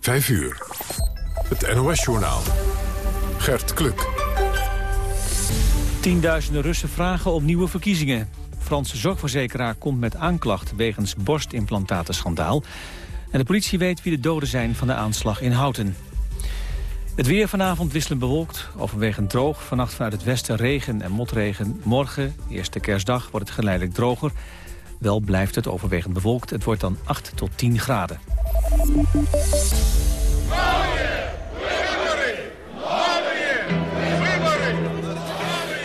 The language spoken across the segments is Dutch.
5 uur. Het NOS-journaal. Gert Kluk. Tienduizenden Russen vragen om nieuwe verkiezingen. Franse zorgverzekeraar komt met aanklacht wegens borstimplantatenschandaal. En de politie weet wie de doden zijn van de aanslag in Houten. Het weer vanavond wisselend bewolkt, overwegend droog. Vannacht vanuit het westen regen en motregen. Morgen, eerste kerstdag, wordt het geleidelijk droger. Wel blijft het overwegend bewolkt. Het wordt dan 8 tot 10 graden.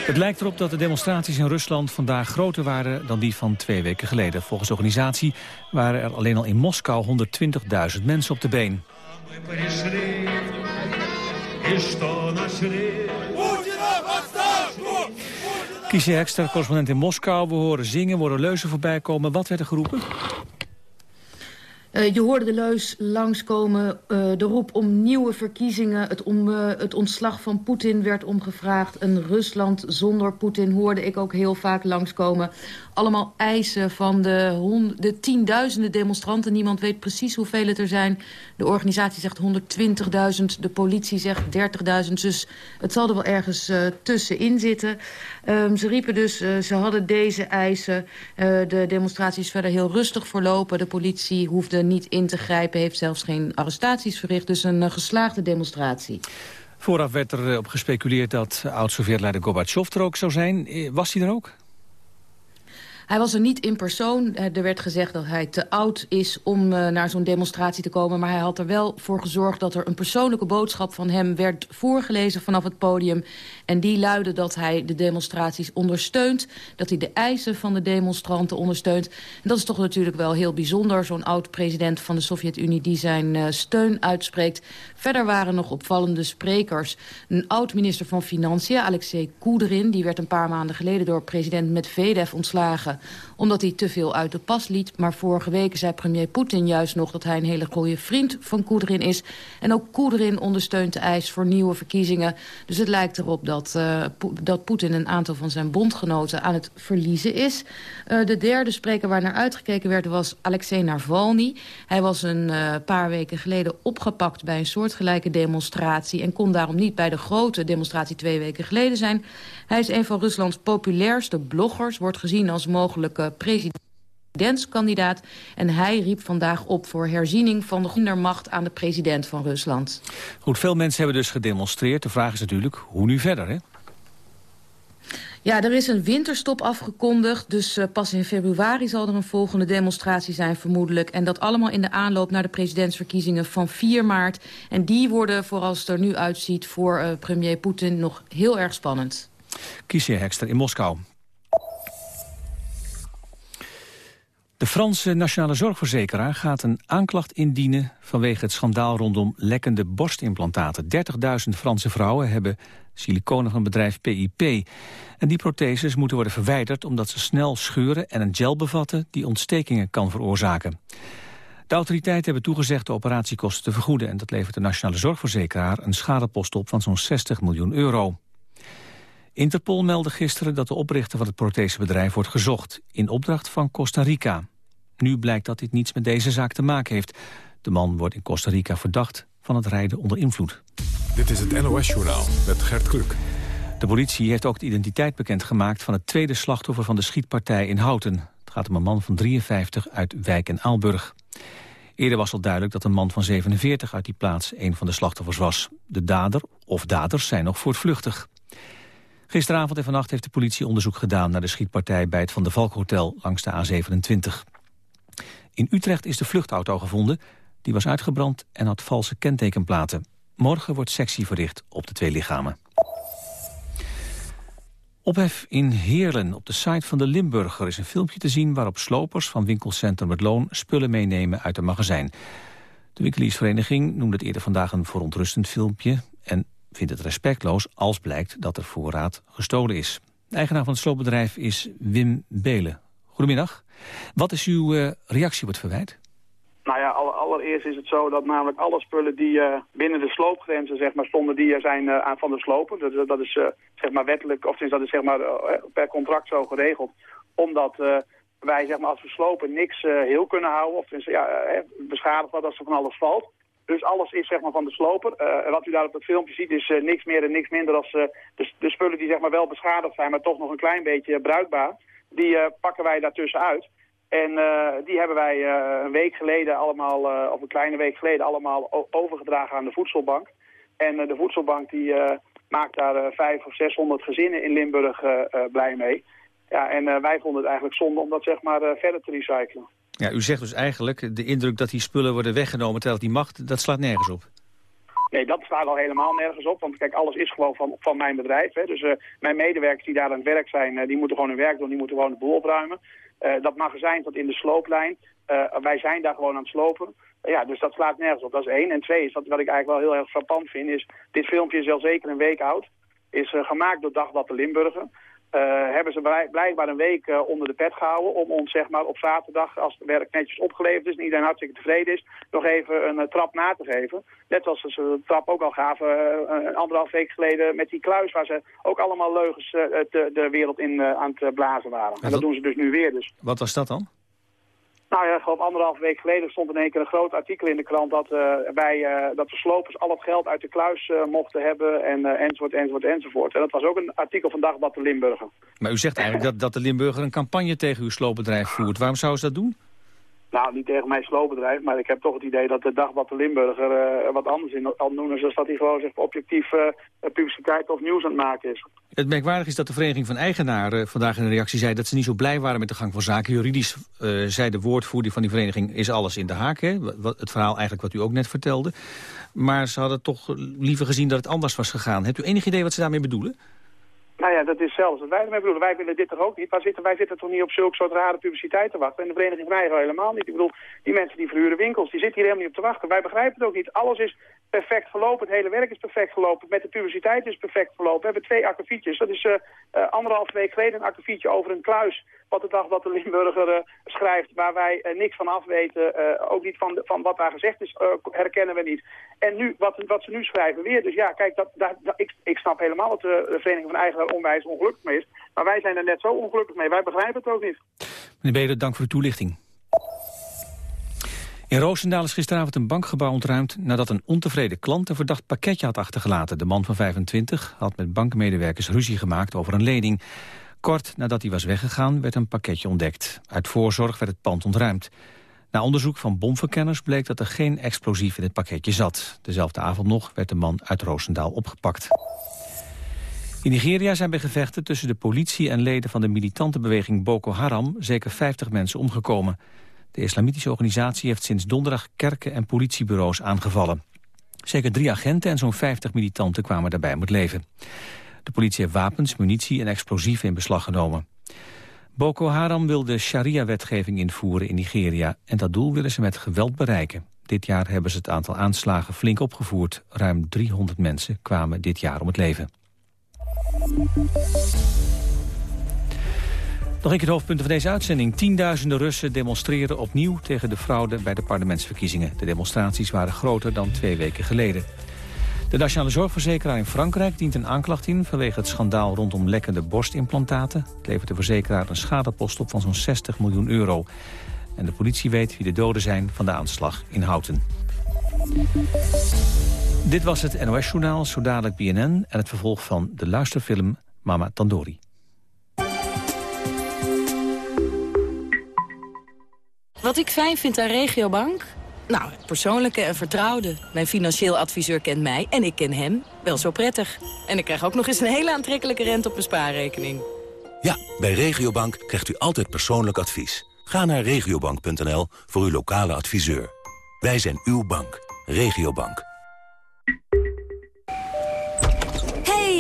Het lijkt erop dat de demonstraties in Rusland vandaag groter waren dan die van twee weken geleden. Volgens de organisatie waren er alleen al in Moskou 120.000 mensen op de been. Kiesje Hekster, correspondent in Moskou. We horen zingen, worden leuzen voorbij komen. Wat werd er geroepen? Uh, je hoorde de leus langskomen, uh, de roep om nieuwe verkiezingen. Het, om, uh, het ontslag van Poetin werd omgevraagd. Een Rusland zonder Poetin hoorde ik ook heel vaak langskomen allemaal eisen van de, de tienduizenden demonstranten. Niemand weet precies hoeveel het er zijn. De organisatie zegt 120.000, de politie zegt 30.000. Dus het zal er wel ergens tussenin zitten. Um, ze riepen dus, uh, ze hadden deze eisen. Uh, de demonstratie is verder heel rustig verlopen. De politie hoefde niet in te grijpen, heeft zelfs geen arrestaties verricht. Dus een geslaagde demonstratie. Vooraf werd er op gespeculeerd dat oud-Sovjetleider Gorbachev er ook zou zijn. Was hij er ook? Hij was er niet in persoon. Eh, er werd gezegd dat hij te oud is om uh, naar zo'n demonstratie te komen. Maar hij had er wel voor gezorgd dat er een persoonlijke boodschap van hem werd voorgelezen vanaf het podium. En die luidde dat hij de demonstraties ondersteunt. Dat hij de eisen van de demonstranten ondersteunt. En dat is toch natuurlijk wel heel bijzonder. Zo'n oud-president van de Sovjet-Unie die zijn uh, steun uitspreekt. Verder waren nog opvallende sprekers. Een oud-minister van Financiën, Alexei Kudrin... die werd een paar maanden geleden door president Medvedev ontslagen omdat hij te veel uit de pas liet. Maar vorige week zei premier Poetin juist nog dat hij een hele goede vriend van Koederin is. En ook Koederin ondersteunt de eis voor nieuwe verkiezingen. Dus het lijkt erop dat, uh, dat Poetin een aantal van zijn bondgenoten aan het verliezen is. Uh, de derde spreker waar naar uitgekeken werd was Alexei Navalny. Hij was een uh, paar weken geleden opgepakt bij een soortgelijke demonstratie... en kon daarom niet bij de grote demonstratie twee weken geleden zijn. Hij is een van Ruslands populairste bloggers, wordt gezien als mogelijke presidentskandidaat. En hij riep vandaag op voor herziening van de kindermacht aan de president van Rusland. Goed, veel mensen hebben dus gedemonstreerd. De vraag is natuurlijk, hoe nu verder, hè? Ja, er is een winterstop afgekondigd, dus uh, pas in februari zal er een volgende demonstratie zijn vermoedelijk. En dat allemaal in de aanloop naar de presidentsverkiezingen van 4 maart. En die worden, voorals het er nu uitziet, voor uh, premier Poetin nog heel erg spannend. Kiesje Hekster in Moskou. De Franse Nationale Zorgverzekeraar gaat een aanklacht indienen... vanwege het schandaal rondom lekkende borstimplantaten. 30.000 Franse vrouwen hebben siliconen van het bedrijf PIP. En die protheses moeten worden verwijderd... omdat ze snel scheuren en een gel bevatten... die ontstekingen kan veroorzaken. De autoriteiten hebben toegezegd de operatiekosten te vergoeden... en dat levert de Nationale Zorgverzekeraar een schadepost op van zo'n 60 miljoen euro. Interpol meldde gisteren dat de oprichter van het prothesebedrijf wordt gezocht... in opdracht van Costa Rica. Nu blijkt dat dit niets met deze zaak te maken heeft. De man wordt in Costa Rica verdacht van het rijden onder invloed. Dit is het NOS-journaal met Gert Kluk. De politie heeft ook de identiteit bekendgemaakt... van het tweede slachtoffer van de schietpartij in Houten. Het gaat om een man van 53 uit Wijk en Aalburg. Eerder was al duidelijk dat een man van 47 uit die plaats... een van de slachtoffers was. De dader of daders zijn nog voortvluchtig. Gisteravond en vannacht heeft de politie onderzoek gedaan... naar de schietpartij bij het Van de Valk Hotel langs de A27. In Utrecht is de vluchtauto gevonden. Die was uitgebrand en had valse kentekenplaten. Morgen wordt sectie verricht op de twee lichamen. Ophef in Heerlen. Op de site van de Limburger is een filmpje te zien... waarop slopers van winkelcentrum Het Loon spullen meenemen uit een magazijn. De winkeliersvereniging noemde het eerder vandaag een verontrustend filmpje... en vindt het respectloos als blijkt dat er voorraad gestolen is. De eigenaar van het sloopbedrijf is Wim Belen. Goedemiddag. Wat is uw uh, reactie op het verwijt? Nou ja, allereerst is het zo dat namelijk alle spullen die uh, binnen de sloopgrenzen zeg maar, stonden, die er zijn uh, aan van de slopen. Dat, dat is zeg maar wettelijk, of dat is zeg maar per contract zo geregeld. Omdat wij zeg maar als we slopen niks heel kunnen houden, of ja, beschadigd wat als er van alles valt. Dus alles is zeg maar van de sloper. Wat u daar op het filmpje ziet is niks meer en niks minder dan de, de, spullen die zeg maar wel beschadigd zijn, maar toch nog een klein beetje bruikbaar. Die pakken wij daartussen uit. En die hebben wij een week geleden allemaal, of een kleine week geleden allemaal overgedragen aan de voedselbank. En de voedselbank die maakt daar vijf of zeshonderd gezinnen in Limburg blij mee. Ja, en wij vonden het eigenlijk zonde om dat zeg maar verder te recyclen. Ja, u zegt dus eigenlijk, de indruk dat die spullen worden weggenomen terwijl die macht, dat slaat nergens op. Nee, dat staat al helemaal nergens op. Want kijk, alles is gewoon van, van mijn bedrijf. Hè. Dus uh, mijn medewerkers die daar aan het werk zijn, uh, die moeten gewoon hun werk doen. Die moeten gewoon de boel opruimen. Uh, dat magazijn tot in de slooplijn. wij zijn daar gewoon aan het slopen. ja, dus dat slaat nergens op. Dat is één. En twee is, wat, wat ik eigenlijk wel heel erg frappant vind, is... Dit filmpje is al zeker een week oud. Is gemaakt door Dagblad de Limburger. Uh, hebben ze blijkbaar een week uh, onder de pet gehouden om ons zeg maar, op zaterdag, als het werk netjes opgeleverd is en iedereen hartstikke tevreden is, nog even een uh, trap na te geven. Net als ze de trap ook al gaven een anderhalf week geleden met die kluis waar ze ook allemaal leugens de, de wereld in aan het blazen waren. En, en dat doen ze dus nu weer. Dus. Wat was dat dan? Nou ja, geloof anderhalf week geleden stond in één keer een groot artikel in de krant dat, uh, wij, uh, dat de slopers al het geld uit de kluis uh, mochten hebben en enzovoort, enzovoort, enzovoort. En dat was ook een artikel van Dagblad de Limburger. Maar u zegt eigenlijk dat, dat de Limburger een campagne tegen uw sloopbedrijf voert. Waarom zouden ze dat doen? Nou, niet tegen mijn sloopbedrijf, maar ik heb toch het idee dat de Dagblad de Limburger uh, wat anders in kan doen... is dat hij gewoon zich objectief uh, publiciteit of nieuws aan het maken is. Het merkwaardig is dat de Vereniging van Eigenaren vandaag in een reactie zei... dat ze niet zo blij waren met de gang van zaken. Juridisch uh, zei de woordvoerder van die vereniging is alles in de haak. Hè? Het verhaal eigenlijk wat u ook net vertelde. Maar ze hadden toch liever gezien dat het anders was gegaan. Hebt u enig idee wat ze daarmee bedoelen? Nou ja, dat is zelfs wat wij ermee bedoelen. Wij willen dit toch ook niet. Zitten, wij zitten toch niet op zulke soort rare publiciteit te wachten. En de Vereniging van Eigen helemaal niet. Ik bedoel, die mensen die verhuren winkels, die zitten hier helemaal niet op te wachten. Wij begrijpen het ook niet. Alles is perfect verlopen. Het hele werk is perfect verlopen. Met de publiciteit is perfect verlopen. We hebben twee akkefietjes. Dat is uh, uh, anderhalf week geleden een akkefietje over een kluis wat de dag wat de Limburger uh, schrijft, waar wij niks van af weten, ook niet van, van wat daar gezegd is, herkennen we niet. En nu, wat, wat ze nu schrijven weer, dus ja, kijk, dat, dat, ik, ik snap helemaal dat de, Vereniging van Eigenaar onwijs ongelukkig mee is, maar wij zijn er net zo ongelukkig mee, wij begrijpen het ook niet. Meneer Beder, dank voor de toelichting. In Roosendaal is gisteravond een bankgebouw ontruimd... nadat een ontevreden klant een verdacht pakketje had achtergelaten. De man van 25 had met bankmedewerkers ruzie gemaakt over een lening. Kort nadat hij was weggegaan werd een pakketje ontdekt. Uit voorzorg werd het pand ontruimd. Na onderzoek van bomverkenners bleek dat er geen explosief in het pakketje zat. Dezelfde avond nog werd de man uit Roosendaal opgepakt. In Nigeria zijn bij gevechten tussen de politie en leden van de militante beweging Boko Haram zeker 50 mensen omgekomen. De islamitische organisatie heeft sinds donderdag kerken en politiebureaus aangevallen. Zeker drie agenten en zo'n 50 militanten kwamen daarbij om het leven. De politie heeft wapens, munitie en explosieven in beslag genomen. Boko Haram wil de sharia-wetgeving invoeren in Nigeria... en dat doel willen ze met geweld bereiken. Dit jaar hebben ze het aantal aanslagen flink opgevoerd. Ruim 300 mensen kwamen dit jaar om het leven. Nog een keer de hoofdpunten van deze uitzending. Tienduizenden Russen demonstreren opnieuw tegen de fraude bij de parlementsverkiezingen. De demonstraties waren groter dan twee weken geleden. De Nationale Zorgverzekeraar in Frankrijk dient een aanklacht in... vanwege het schandaal rondom lekkende borstimplantaten. Het levert de verzekeraar een schadepost op van zo'n 60 miljoen euro. En de politie weet wie de doden zijn van de aanslag in Houten. Dit was het NOS-journaal, zo dadelijk BNN... en het vervolg van de luisterfilm Mama Tandori. Wat ik fijn vind aan Regiobank... Nou, het persoonlijke en vertrouwde. Mijn financieel adviseur kent mij en ik ken hem wel zo prettig. En ik krijg ook nog eens een hele aantrekkelijke rente op mijn spaarrekening. Ja, bij Regiobank krijgt u altijd persoonlijk advies. Ga naar regiobank.nl voor uw lokale adviseur. Wij zijn uw bank. Regiobank.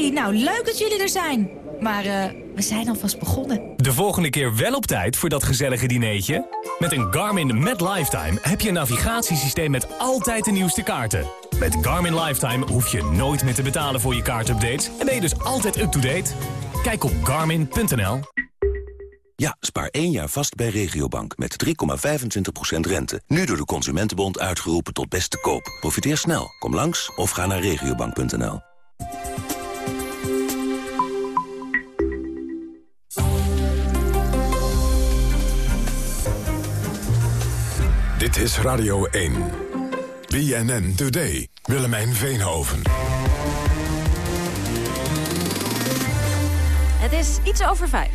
Hey, nou leuk dat jullie er zijn. Maar uh, we zijn alvast begonnen. De volgende keer wel op tijd voor dat gezellige dineetje? Met een Garmin Met Lifetime heb je een navigatiesysteem met altijd de nieuwste kaarten. Met Garmin Lifetime hoef je nooit meer te betalen voor je kaartupdates... en ben je dus altijd up-to-date. Kijk op garmin.nl. Ja, spaar één jaar vast bij Regiobank met 3,25% rente. Nu door de Consumentenbond uitgeroepen tot beste koop. Profiteer snel. Kom langs of ga naar regiobank.nl. Dit is Radio 1. BNN Today. Willemijn Veenhoven. Het is iets over vijf.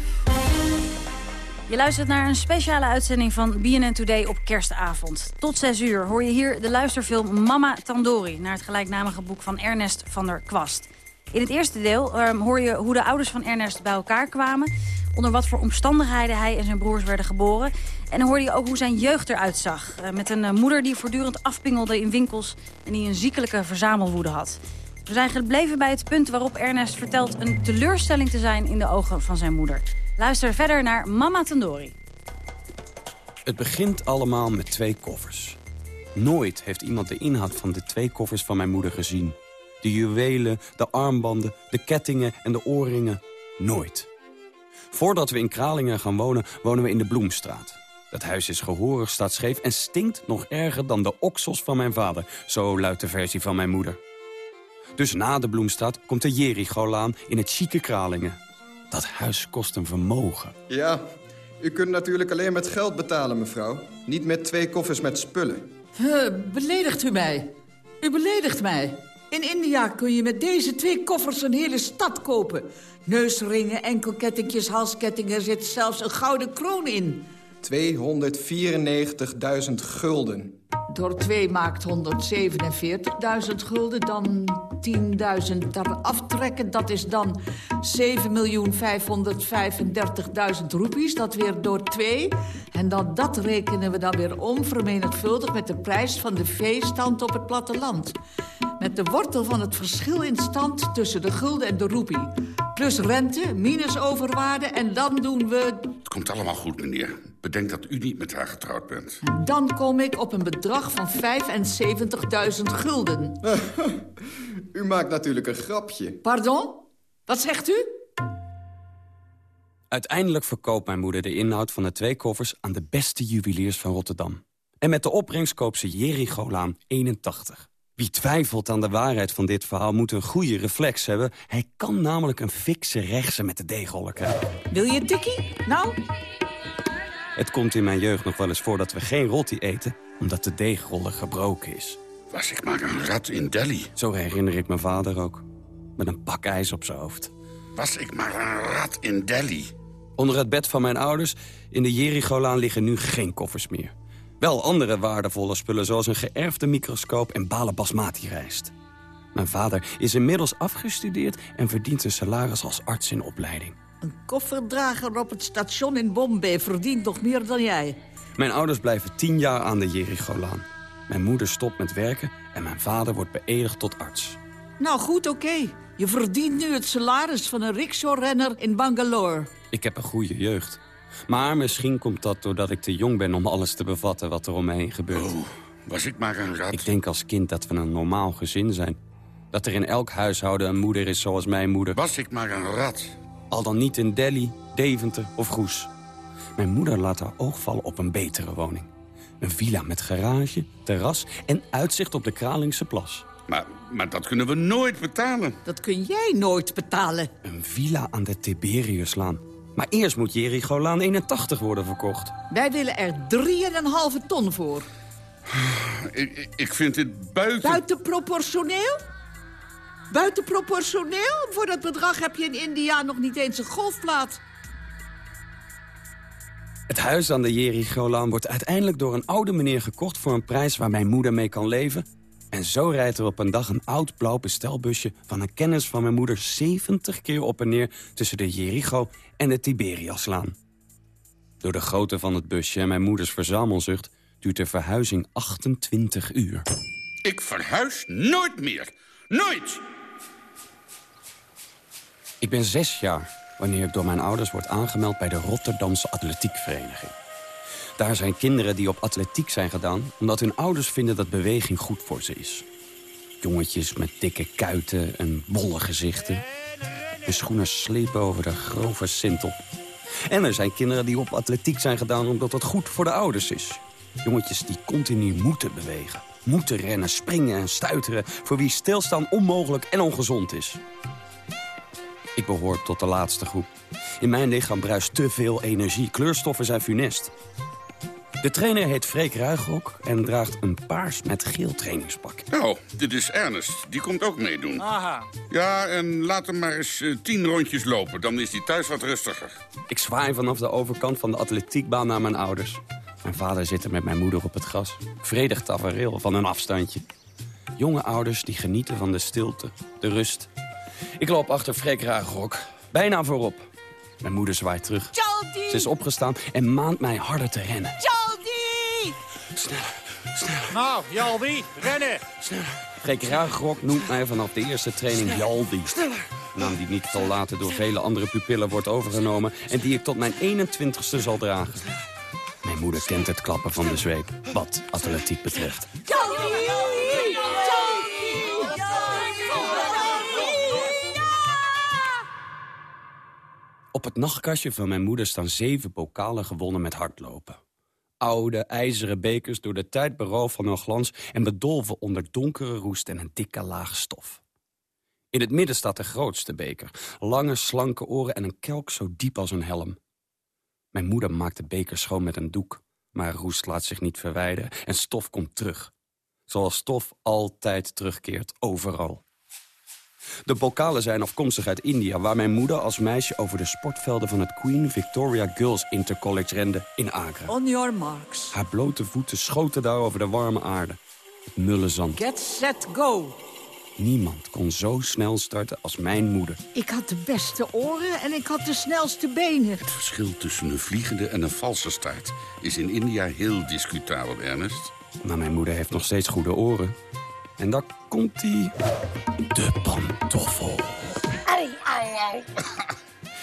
Je luistert naar een speciale uitzending van BNN Today op kerstavond. Tot 6 uur hoor je hier de luisterfilm Mama Tandori... naar het gelijknamige boek van Ernest van der Kwast. In het eerste deel um, hoor je hoe de ouders van Ernest bij elkaar kwamen... onder wat voor omstandigheden hij en zijn broers werden geboren... en dan hoorde je ook hoe zijn jeugd eruit zag. Uh, met een uh, moeder die voortdurend afpingelde in winkels... en die een ziekelijke verzamelwoede had. We zijn gebleven bij het punt waarop Ernest vertelt... een teleurstelling te zijn in de ogen van zijn moeder. Luister verder naar Mama Tandori. Het begint allemaal met twee koffers. Nooit heeft iemand de inhoud van de twee koffers van mijn moeder gezien. De juwelen, de armbanden, de kettingen en de oorringen. Nooit. Voordat we in Kralingen gaan wonen, wonen we in de Bloemstraat. Dat huis is gehoorig, staat scheef en stinkt nog erger dan de oksels van mijn vader. Zo luidt de versie van mijn moeder. Dus na de Bloemstraat komt de Jericholaan in het chique Kralingen. Dat huis kost een vermogen. Ja, u kunt natuurlijk alleen met geld betalen, mevrouw. Niet met twee koffers met spullen. Uh, beledigt u mij? U beledigt mij. In India kun je met deze twee koffers een hele stad kopen. Neusringen, enkelkettingjes, halskettingen, er zit zelfs een gouden kroon in. 294.000 gulden. Door twee maakt 147.000 gulden, dan 10.000 daar aftrekken. Dat is dan 7.535.000 roepies, dat weer door twee. En dan dat rekenen we dan weer om, vermenigvuldigd met de prijs van de veestand op het platteland. Met de wortel van het verschil in stand tussen de gulden en de roepie. Plus rente, minus overwaarde en dan doen we... Het komt allemaal goed, meneer. Bedenk dat u niet met haar getrouwd bent. En dan kom ik op een bedrag van 75.000 gulden. u maakt natuurlijk een grapje. Pardon? Wat zegt u? Uiteindelijk verkoopt mijn moeder de inhoud van de twee koffers... aan de beste juweliers van Rotterdam. En met de opbrengst koopt ze Jericholaan 81. Wie twijfelt aan de waarheid van dit verhaal moet een goede reflex hebben. Hij kan namelijk een fikse rechtse met de deegroller krijgen. Wil je een tikkie? Nou? Het komt in mijn jeugd nog wel eens voor dat we geen rotti eten... omdat de deegroller gebroken is. Was ik maar een rat in Delhi. Zo herinner ik mijn vader ook. Met een pak ijs op zijn hoofd. Was ik maar een rat in Delhi. Onder het bed van mijn ouders in de Jericholaan liggen nu geen koffers meer. Wel andere waardevolle spullen zoals een geërfde microscoop en balen basmati rijst. Mijn vader is inmiddels afgestudeerd en verdient een salaris als arts in opleiding. Een kofferdrager op het station in Bombay verdient nog meer dan jij. Mijn ouders blijven tien jaar aan de Jericholaan. Mijn moeder stopt met werken en mijn vader wordt beëdigd tot arts. Nou goed, oké. Okay. Je verdient nu het salaris van een rickshawrenner in Bangalore. Ik heb een goede jeugd. Maar misschien komt dat doordat ik te jong ben om alles te bevatten wat er om me heen gebeurt. Oh, was ik maar een rat. Ik denk als kind dat we een normaal gezin zijn. Dat er in elk huishouden een moeder is zoals mijn moeder. Was ik maar een rat. Al dan niet in Delhi, Deventer of Goes. Mijn moeder laat haar oog vallen op een betere woning. Een villa met garage, terras en uitzicht op de Kralingse plas. Maar, maar dat kunnen we nooit betalen. Dat kun jij nooit betalen. Een villa aan de Tiberiuslaan. Maar eerst moet Jericholaan 81 worden verkocht. Wij willen er 3,5 ton voor. Ik, ik vind dit buiten... Buitenproportioneel? Buitenproportioneel? Voor dat bedrag heb je in India nog niet eens een golfplaat. Het huis aan de Jericholaan wordt uiteindelijk door een oude meneer gekocht... voor een prijs waar mijn moeder mee kan leven. En zo rijdt er op een dag een oud blauw bestelbusje... van een kennis van mijn moeder 70 keer op en neer... tussen de Jericho en de Tiberiaslaan. Door de grootte van het busje en mijn moeders verzamelzucht... duurt de verhuizing 28 uur. Ik verhuis nooit meer. Nooit! Ik ben zes jaar wanneer ik door mijn ouders word aangemeld... bij de Rotterdamse Atletiekvereniging. Daar zijn kinderen die op atletiek zijn gedaan... omdat hun ouders vinden dat beweging goed voor ze is. Jongetjes met dikke kuiten en bolle gezichten. Hun schoenen slepen over de grove sintel. En er zijn kinderen die op atletiek zijn gedaan... omdat dat goed voor de ouders is. Jongetjes die continu moeten bewegen. Moeten rennen, springen en stuiteren... voor wie stilstaan onmogelijk en ongezond is. Ik behoor tot de laatste groep. In mijn lichaam bruist te veel energie. Kleurstoffen zijn funest. De trainer heet Freek Ruigrok en draagt een paars met geel trainingspak. Nou, dit is Ernest. Die komt ook meedoen. Aha. Ja, en laat hem maar eens eh, tien rondjes lopen. Dan is hij thuis wat rustiger. Ik zwaai vanaf de overkant van de atletiekbaan naar mijn ouders. Mijn vader zit er met mijn moeder op het gras. Vredig tafereel van een afstandje. Jonge ouders die genieten van de stilte, de rust. Ik loop achter Freek Ruigrok, bijna voorop. Mijn moeder zwaait terug. Jaldi! Ze is opgestaan en maant mij harder te rennen. Jaldi! Sneller, sneller. Nou, Jaldi, rennen. Freek Ruigrok noemt mij vanaf de eerste training Jaldi. Naam die niet veel later door vele andere pupillen wordt overgenomen... en die ik tot mijn 21ste zal dragen. Mijn moeder kent het klappen van de zweep, wat atletiek betreft. Op het nachtkastje van mijn moeder staan zeven bokalen gewonnen met hardlopen. Oude, ijzeren bekers door de tijd beroofd van hun glans... en bedolven onder donkere roest en een dikke laag stof. In het midden staat de grootste beker. Lange, slanke oren en een kelk zo diep als een helm. Mijn moeder maakt de beker schoon met een doek. Maar roest laat zich niet verwijderen en stof komt terug. Zoals stof altijd terugkeert, overal. De bokalen zijn afkomstig uit India... waar mijn moeder als meisje over de sportvelden van het Queen Victoria Girls Intercollege rende in Agra. On your marks. Haar blote voeten schoten daar over de warme aarde. Het mulle zand. Get set, go. Niemand kon zo snel starten als mijn moeder. Ik had de beste oren en ik had de snelste benen. Het verschil tussen een vliegende en een valse start... is in India heel discutabel, Ernest. Maar mijn moeder heeft nog steeds goede oren. En daar komt die... De pantoffel.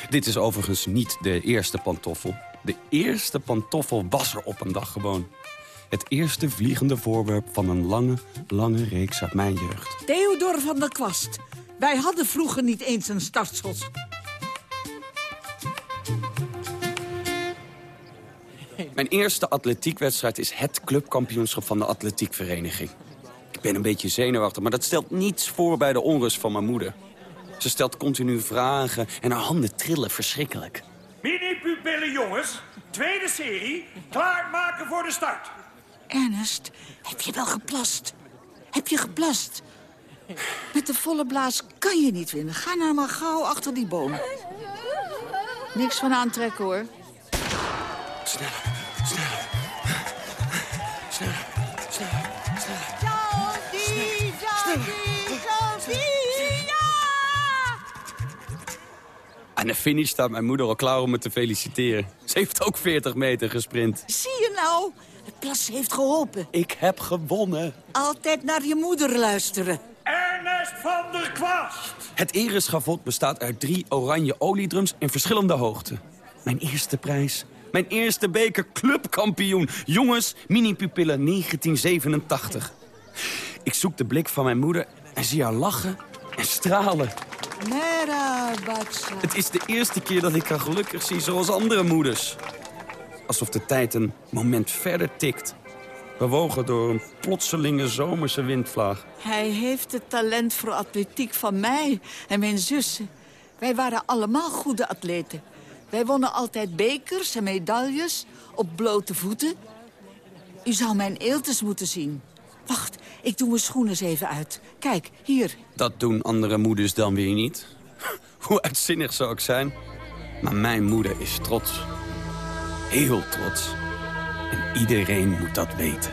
Dit is overigens niet de eerste pantoffel. De eerste pantoffel was er op een dag gewoon. Het eerste vliegende voorwerp van een lange, lange reeks uit mijn jeugd. Theodor van der Kwast. Wij hadden vroeger niet eens een startschot. Mijn eerste atletiekwedstrijd is het clubkampioenschap van de atletiekvereniging. Ik ben een beetje zenuwachtig, maar dat stelt niets voor bij de onrust van mijn moeder. Ze stelt continu vragen en haar handen trillen verschrikkelijk. Mini-pupillen, jongens. Tweede serie. Klaarmaken voor de start. Ernest, heb je wel geplast? Heb je geplast? Met de volle blaas kan je niet winnen. Ga nou maar gauw achter die boom. Niks van aantrekken, hoor. Sneller, sneller. Aan de finish staat mijn moeder al klaar om me te feliciteren. Ze heeft ook 40 meter gesprint. Zie je nou? Het plas heeft geholpen. Ik heb gewonnen. Altijd naar je moeder luisteren. Ernest van der Kwast. Het ereschavot bestaat uit drie oranje oliedrums in verschillende hoogten. Mijn eerste prijs. Mijn eerste beker clubkampioen. Jongens, mini-pupillen 1987. Ik zoek de blik van mijn moeder en zie haar lachen en stralen. Het is de eerste keer dat ik haar gelukkig zie zoals andere moeders. Alsof de tijd een moment verder tikt. Bewogen door een plotselinge zomerse windvlaag. Hij heeft het talent voor atletiek van mij en mijn zussen. Wij waren allemaal goede atleten. Wij wonnen altijd bekers en medailles op blote voeten. U zou mijn eeltes moeten zien. Wacht, ik doe mijn schoenen eens even uit. Kijk, hier. Dat doen andere moeders dan weer niet. Hoe uitzinnig zou ik zijn. Maar mijn moeder is trots. Heel trots. En iedereen moet dat weten.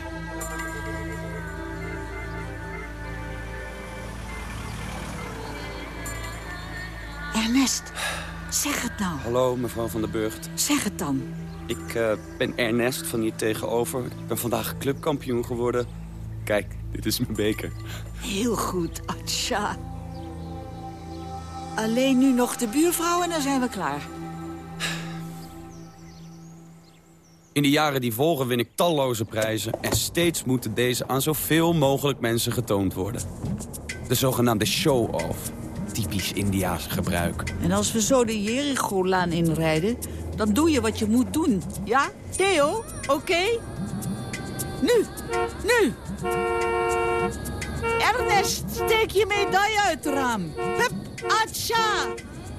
Ernest, zeg het nou. Hallo, mevrouw van der Burgt. Zeg het dan. Ik eh, ben Ernest van hier tegenover. Ik ben vandaag clubkampioen geworden. Kijk, dit is mijn beker. Heel goed, Atja. Alleen nu nog de buurvrouw en dan zijn we klaar. In de jaren die volgen win ik talloze prijzen... en steeds moeten deze aan zoveel mogelijk mensen getoond worden. De zogenaamde show-off. Typisch Indiaas gebruik. En als we zo de Jericho-laan inrijden, dan doe je wat je moet doen. Ja, Theo? Oké? Nu, nu. Ernest, steek je medaille uit het raam. Hup, atja.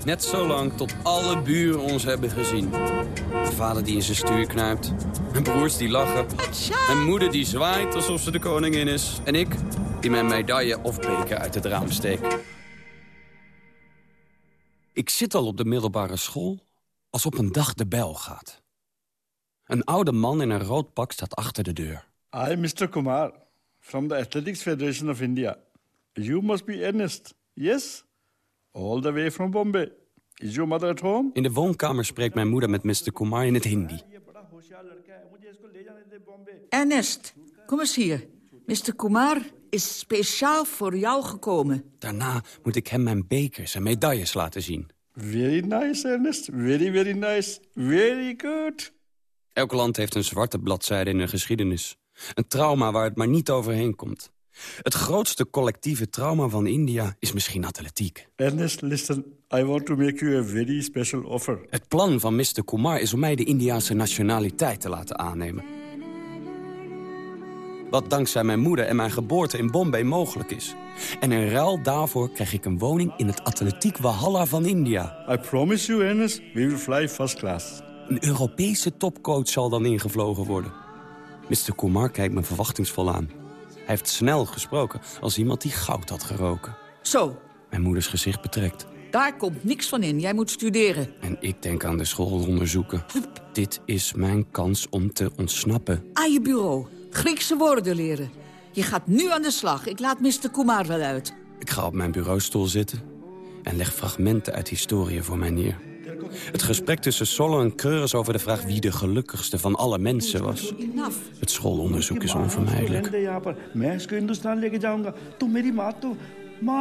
Net zo lang tot alle buren ons hebben gezien. Mijn vader die in zijn stuur knijpt. Mijn broers die lachen. Mijn moeder die zwaait alsof ze de koningin is. En ik die mijn medaille of beker uit het raam steek. Ik zit al op de middelbare school als op een dag de bel gaat. Een oude man in een rood pak staat achter de deur. I, Mr. Kumar, from the Athletics Federation of India. You must be Ernest, yes? All the way from Bombay. Is your mother at home? In de woonkamer spreekt mijn moeder met Mr. Kumar in het Hindi. Ernest, kom eens hier. Mr. Kumar is speciaal voor jou gekomen. Daarna moet ik hem mijn bekers en medailles laten zien. Very nice, Ernest. Very, very nice. Very good. Elk land heeft een zwarte bladzijde in hun geschiedenis. Een trauma waar het maar niet overheen komt. Het grootste collectieve trauma van India is misschien atletiek. Ernest, listen. I want to make you a very special offer. Het plan van Mr. Kumar is om mij de Indiaanse nationaliteit te laten aannemen. Wat dankzij mijn moeder en mijn geboorte in Bombay mogelijk is. En in ruil daarvoor krijg ik een woning in het atletiek Walhalla van India. I promise you, Ernest, we will fly first class. Een Europese topcoach zal dan ingevlogen worden. Mr. Kumar kijkt me verwachtingsvol aan. Hij heeft snel gesproken als iemand die goud had geroken. Zo, Mijn moeders gezicht betrekt. daar komt niks van in. Jij moet studeren. En ik denk aan de schoolonderzoeken. Dit is mijn kans om te ontsnappen. Aan je bureau. Griekse woorden leren. Je gaat nu aan de slag. Ik laat Mr. Kumar wel uit. Ik ga op mijn bureaustoel zitten en leg fragmenten uit historie voor mij neer. Het gesprek tussen Solo en Kreuris over de vraag wie de gelukkigste van alle mensen was. Het schoolonderzoek is onvermijdelijk.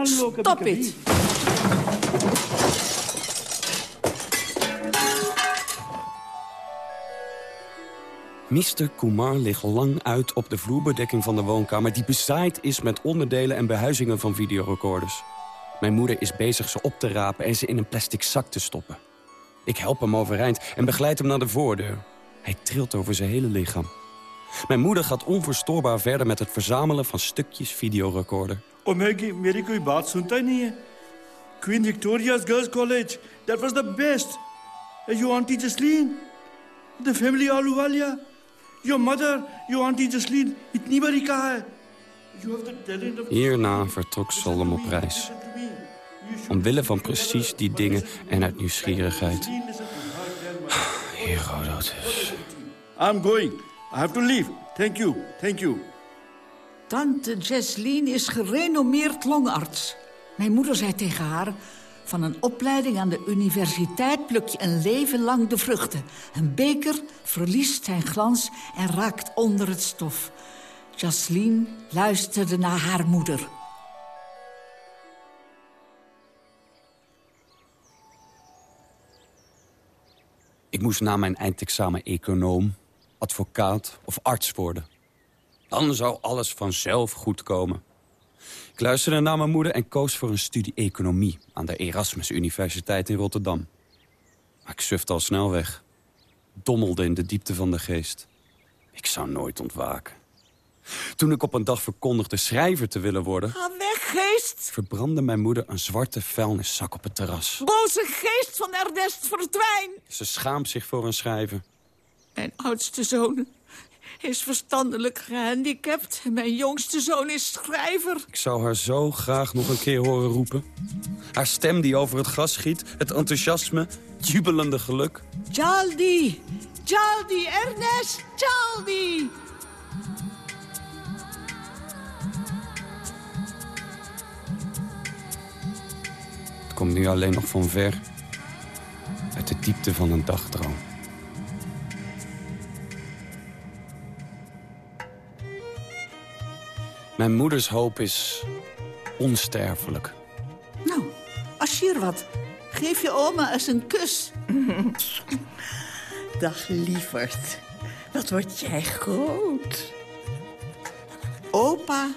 Stop it! Mr. Kumar ligt lang uit op de vloerbedekking van de woonkamer... die bezaaid is met onderdelen en behuizingen van videorecorders. Mijn moeder is bezig ze op te rapen en ze in een plastic zak te stoppen. Ik help hem overeind en begeleid hem naar de voordeur. Hij trilt over zijn hele lichaam. Mijn moeder gaat onverstoorbaar verder met het verzamelen van stukjes videorecorder. Omegi, Maggie, meer kun je baat zondag niet. Queen Victoria's Girls College, that was the best. And your auntie Jasleen, the family Aluwalia. Your mother, your auntie Jasleen, het niet meer You have the talent of... Hierna vertrok Solom op reis. Omwille van precies die dingen en uit nieuwsgierigheid. Herodotus. I'm going. I have to leave. Thank you, thank you. Tante Jesleen is gerenommeerd longarts. Mijn moeder zei tegen haar... van een opleiding aan de universiteit pluk je een leven lang de vruchten. Een beker verliest zijn glans en raakt onder het stof. Jasleen luisterde naar haar moeder. Ik moest na mijn eindexamen econoom, advocaat of arts worden. Dan zou alles vanzelf goed komen. Ik luisterde naar mijn moeder en koos voor een studie economie... aan de Erasmus Universiteit in Rotterdam. Maar ik sufte al snel weg. Dommelde in de diepte van de geest. Ik zou nooit ontwaken. Toen ik op een dag verkondigde schrijver te willen worden... Ga weg, geest! verbrandde mijn moeder een zwarte vuilniszak op het terras. Boze geest van Ernest, verdwijn! Ze schaamt zich voor een schrijver. Mijn oudste zoon is verstandelijk gehandicapt. En mijn jongste zoon is schrijver. Ik zou haar zo graag nog een keer horen roepen. Haar stem die over het gras schiet, het enthousiasme, het jubelende geluk. Jaldi! Jaldi, Ernest! Jaldi! Komt nu alleen nog van ver. Uit de diepte van een dagdroom. Mijn moeders hoop is onsterfelijk. Nou, wat. Geef je oma eens een kus. Dag, lieverd. Wat word jij groot. Opa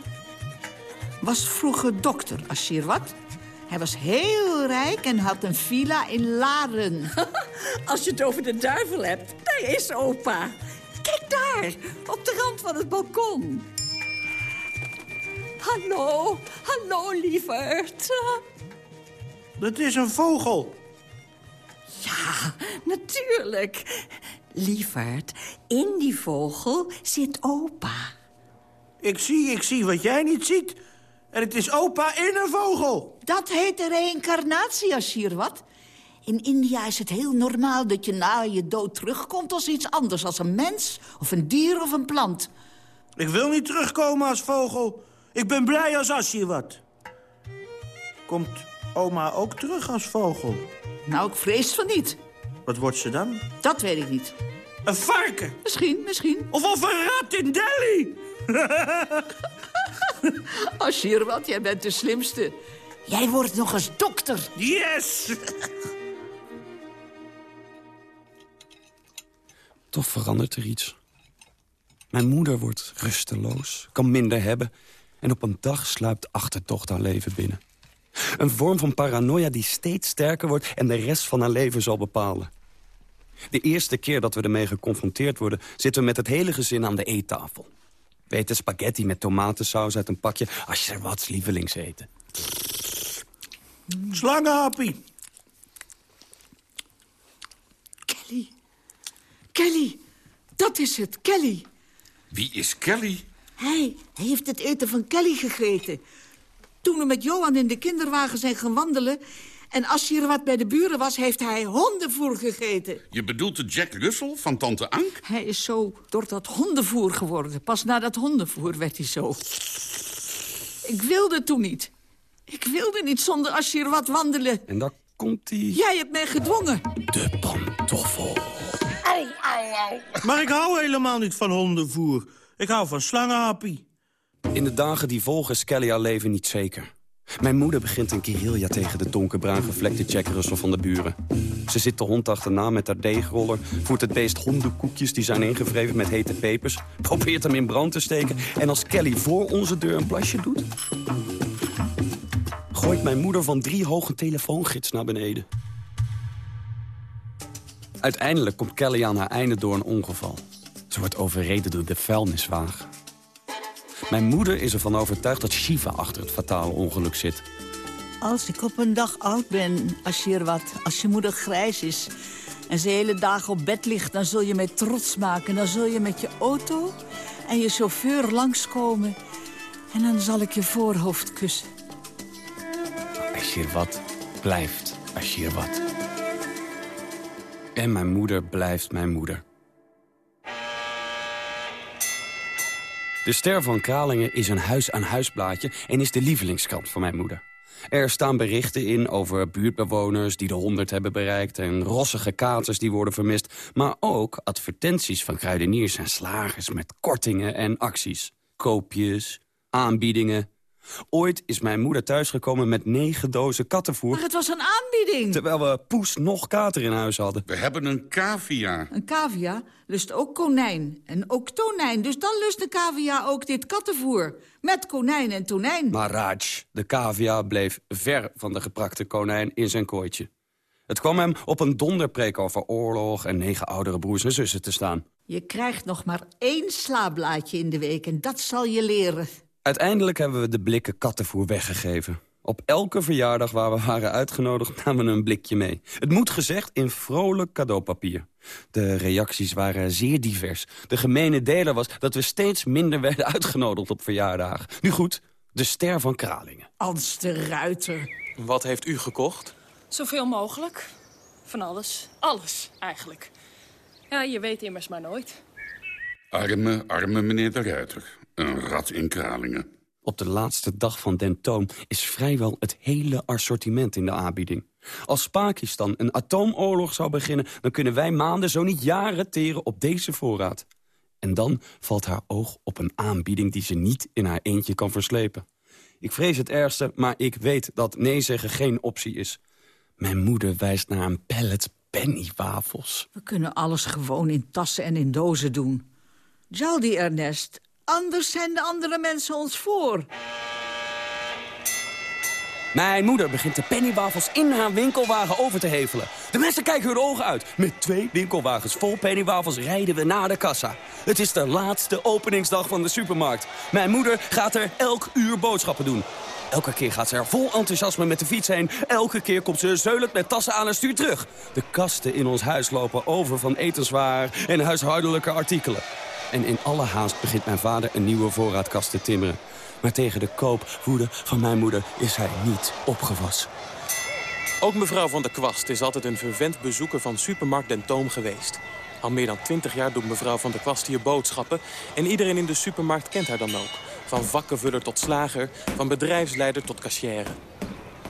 was vroeger dokter, wat. Hij was heel rijk en had een villa in Laren. Als je het over de duivel hebt, daar is opa. Kijk daar, op de rand van het balkon. Hallo, hallo, lieverd. Dat is een vogel. Ja, natuurlijk. Lieverd, in die vogel zit opa. Ik zie, ik zie wat jij niet ziet. En het is opa in een vogel. Dat heet een reïncarnatie, Ashirwat. In India is het heel normaal dat je na je dood terugkomt als iets anders. Als een mens, of een dier of een plant. Ik wil niet terugkomen als vogel. Ik ben blij als Ashirwat. Komt oma ook terug als vogel? Nou, ik vrees van niet. Wat wordt ze dan? Dat weet ik niet. Een varken? Misschien, misschien. Of of een rat in Delhi? Ashirwat, jij bent de slimste. Jij wordt nog eens dokter. Yes! Toch verandert er iets. Mijn moeder wordt rusteloos, kan minder hebben... en op een dag sluipt achterdocht haar leven binnen. Een vorm van paranoia die steeds sterker wordt... en de rest van haar leven zal bepalen. De eerste keer dat we ermee geconfronteerd worden... zitten we met het hele gezin aan de eettafel. We eten spaghetti met tomatensaus uit een pakje... als je er wat lievelingseten. Slangenhappie. Kelly. Kelly. Dat is het, Kelly. Wie is Kelly? Hij, hij heeft het eten van Kelly gegeten. Toen we met Johan in de kinderwagen zijn gaan wandelen... en als hier wat bij de buren was, heeft hij hondenvoer gegeten. Je bedoelt de Jack Russell van Tante Ank? Hij is zo door dat hondenvoer geworden. Pas na dat hondenvoer werd hij zo. Ik wilde toen niet. Ik wilde niet zonder Ashir wat wandelen. En daar komt hij. Jij hebt mij gedwongen. De pantoffel. Maar ik hou helemaal niet van hondenvoer. Ik hou van slangenhappie. In de dagen die volgen is Kelly haar leven niet zeker. Mijn moeder begint een guerrilla tegen de donkerbruin gevlekte Jack van de buren. Ze zit de hond achterna met haar deegroller... voert het beest hondenkoekjes die zijn ingevreven met hete pepers... probeert hem in brand te steken... en als Kelly voor onze deur een plasje doet... gooit mijn moeder van drie hoog een telefoongids naar beneden. Uiteindelijk komt Kelly aan haar einde door een ongeval. Ze wordt overreden door de vuilniswagen. Mijn moeder is ervan overtuigd dat Shiva achter het fatale ongeluk zit. Als ik op een dag oud ben, Ashirwat, als je moeder grijs is... en ze hele dagen op bed ligt, dan zul je mij trots maken. Dan zul je met je auto en je chauffeur langskomen... en dan zal ik je voorhoofd kussen. Ashirwat blijft Ashirwat. En mijn moeder blijft mijn moeder. De Ster van Kralingen is een huis-aan-huisblaadje... en is de lievelingskrant van mijn moeder. Er staan berichten in over buurtbewoners die de 100 hebben bereikt... en rossige katers die worden vermist. Maar ook advertenties van kruideniers en slagers met kortingen en acties. Koopjes, aanbiedingen. Ooit is mijn moeder thuisgekomen met negen dozen kattenvoer... Maar het was een aanbieding. terwijl we poes nog kater in huis hadden. We hebben een cavia. Een cavia lust ook konijn en ook tonijn. Dus dan lust de cavia ook dit kattenvoer. Met konijn en tonijn. Maar Raj, de cavia, bleef ver van de geprakte konijn in zijn kooitje. Het kwam hem op een donderpreek over oorlog en negen oudere broers en zussen te staan. Je krijgt nog maar één slaablaadje in de week en dat zal je leren. Uiteindelijk hebben we de blikken kattenvoer weggegeven. Op elke verjaardag waar we waren uitgenodigd namen we een blikje mee. Het moet gezegd in vrolijk cadeaupapier. De reacties waren zeer divers. De gemene deler was dat we steeds minder werden uitgenodigd op verjaardagen. Nu goed, de ster van Kralingen. Ans de Ruiter. Wat heeft u gekocht? Zoveel mogelijk. Van alles. Alles, eigenlijk. Ja, je weet immers maar nooit. Arme, arme meneer de Ruiter. Een rat in Kralingen. Op de laatste dag van Den Toon is vrijwel het hele assortiment in de aanbieding. Als Pakistan een atoomoorlog zou beginnen... dan kunnen wij maanden, zo niet jaren, teren op deze voorraad. En dan valt haar oog op een aanbieding die ze niet in haar eentje kan verslepen. Ik vrees het ergste, maar ik weet dat nee zeggen geen optie is. Mijn moeder wijst naar een pallet pennywafels. We kunnen alles gewoon in tassen en in dozen doen. Jaldi, Ernest. Anders zijn de andere mensen ons voor. Mijn moeder begint de pennywafels in haar winkelwagen over te hevelen. De mensen kijken hun ogen uit. Met twee winkelwagens vol pennywafels rijden we naar de kassa. Het is de laatste openingsdag van de supermarkt. Mijn moeder gaat er elk uur boodschappen doen. Elke keer gaat ze er vol enthousiasme met de fiets heen. Elke keer komt ze zeulend met tassen aan en stuurt terug. De kasten in ons huis lopen over van etenswaar en huishoudelijke artikelen. En in alle haast begint mijn vader een nieuwe voorraadkast te timmeren. Maar tegen de koopwoede van mijn moeder is hij niet opgewassen. Ook mevrouw van der Kwast is altijd een vervent bezoeker van supermarkt Den Toom geweest. Al meer dan twintig jaar doet mevrouw van der Kwast hier boodschappen... en iedereen in de supermarkt kent haar dan ook. Van vakkenvuller tot slager, van bedrijfsleider tot cashier.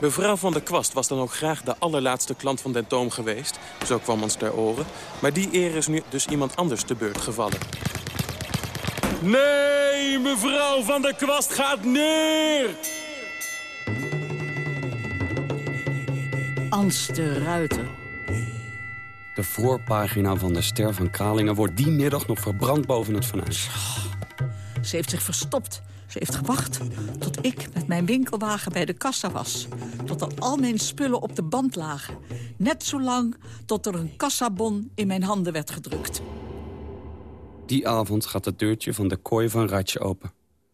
Mevrouw van der Kwast was dan ook graag de allerlaatste klant van Den Toom geweest. Zo kwam ons ter oren. Maar die eer is nu dus iemand anders te beurt gevallen. Nee, mevrouw van der Kwast gaat neer! Ans de Ruiter. De voorpagina van de Ster van Kralingen wordt die middag nog verbrand boven het fornuis. Ze heeft zich verstopt. Ze heeft gewacht tot ik met mijn winkelwagen bij de kassa was. Totdat al mijn spullen op de band lagen. Net zo lang tot er een kassabon in mijn handen werd gedrukt. Die avond gaat het deurtje van de kooi van Ratje open.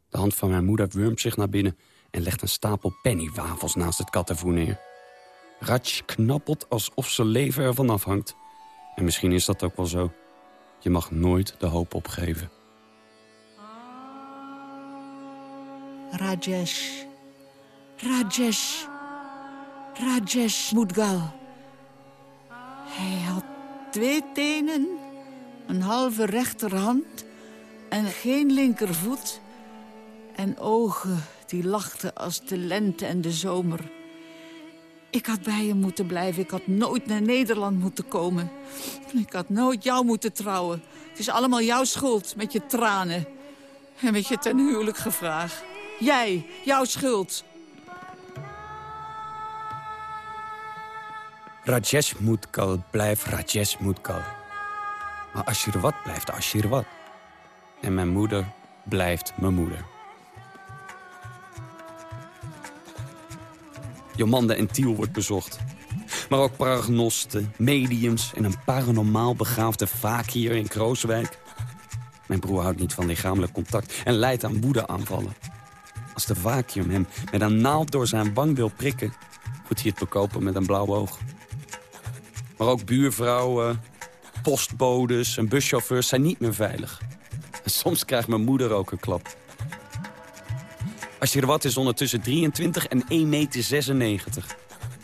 De hand van mijn moeder wurmt zich naar binnen... en legt een stapel pennywafels naast het kattenvoer neer. Ratje knappelt alsof zijn leven ervan afhangt. En misschien is dat ook wel zo. Je mag nooit de hoop opgeven. Rajesh. Rajesh. Rajesh Mudgal. Hij had twee tenen, een halve rechterhand en geen linkervoet... en ogen die lachten als de lente en de zomer. Ik had bij hem moeten blijven. Ik had nooit naar Nederland moeten komen. Ik had nooit jou moeten trouwen. Het is allemaal jouw schuld, met je tranen. En met je ten huwelijk gevraagd. Jij, jouw schuld. Rajesh Moedkal blijft Rajesh Moedkal. Maar Ashirwat blijft Ashirwat. En mijn moeder blijft mijn moeder. Jomanda en Tiel wordt bezocht. Maar ook paragnosten, mediums en een paranormaal begaafde hier in Krooswijk. Mijn broer houdt niet van lichamelijk contact en leidt aan woedeaanvallen. Als de vacuüm hem met een naald door zijn wang wil prikken... moet hij het bekopen met een blauw oog. Maar ook buurvrouwen, postbodes en buschauffeurs zijn niet meer veilig. En soms krijgt mijn moeder ook een klap. Als je er wat is ondertussen 23 en 1,96 meter.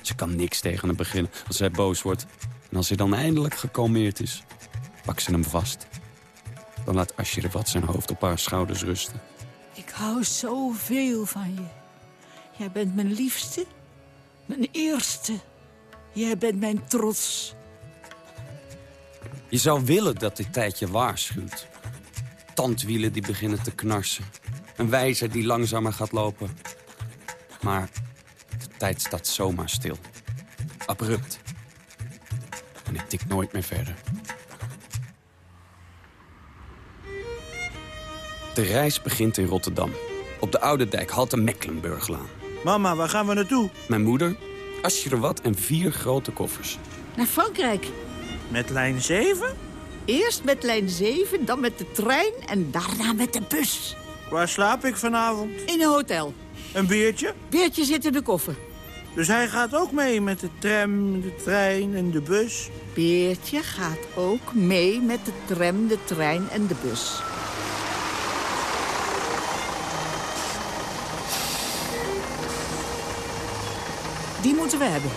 Ze kan niks tegen hem beginnen als hij boos wordt. En als hij dan eindelijk gekalmeerd is, pak ze hem vast. Dan laat Asje wat zijn hoofd op haar schouders rusten. Ik hou zoveel van je. Jij bent mijn liefste, mijn eerste. Jij bent mijn trots. Je zou willen dat dit tijdje waarschuwt. Tandwielen die beginnen te knarsen. Een wijzer die langzamer gaat lopen. Maar de tijd staat zomaar stil. Abrupt. En ik tik nooit meer verder. De reis begint in Rotterdam. Op de Oude Dijk, halte Mecklenburglaan. Mama, waar gaan we naartoe? Mijn moeder, Asjerwat en vier grote koffers. Naar Frankrijk. Met lijn 7? Eerst met lijn 7, dan met de trein en daarna met de bus. Waar slaap ik vanavond? In een hotel. Een beertje? Beertje zit in de koffer. Dus hij gaat ook mee met de tram, de trein en de bus? Beertje gaat ook mee met de tram, de trein en de bus. Die moeten we hebben.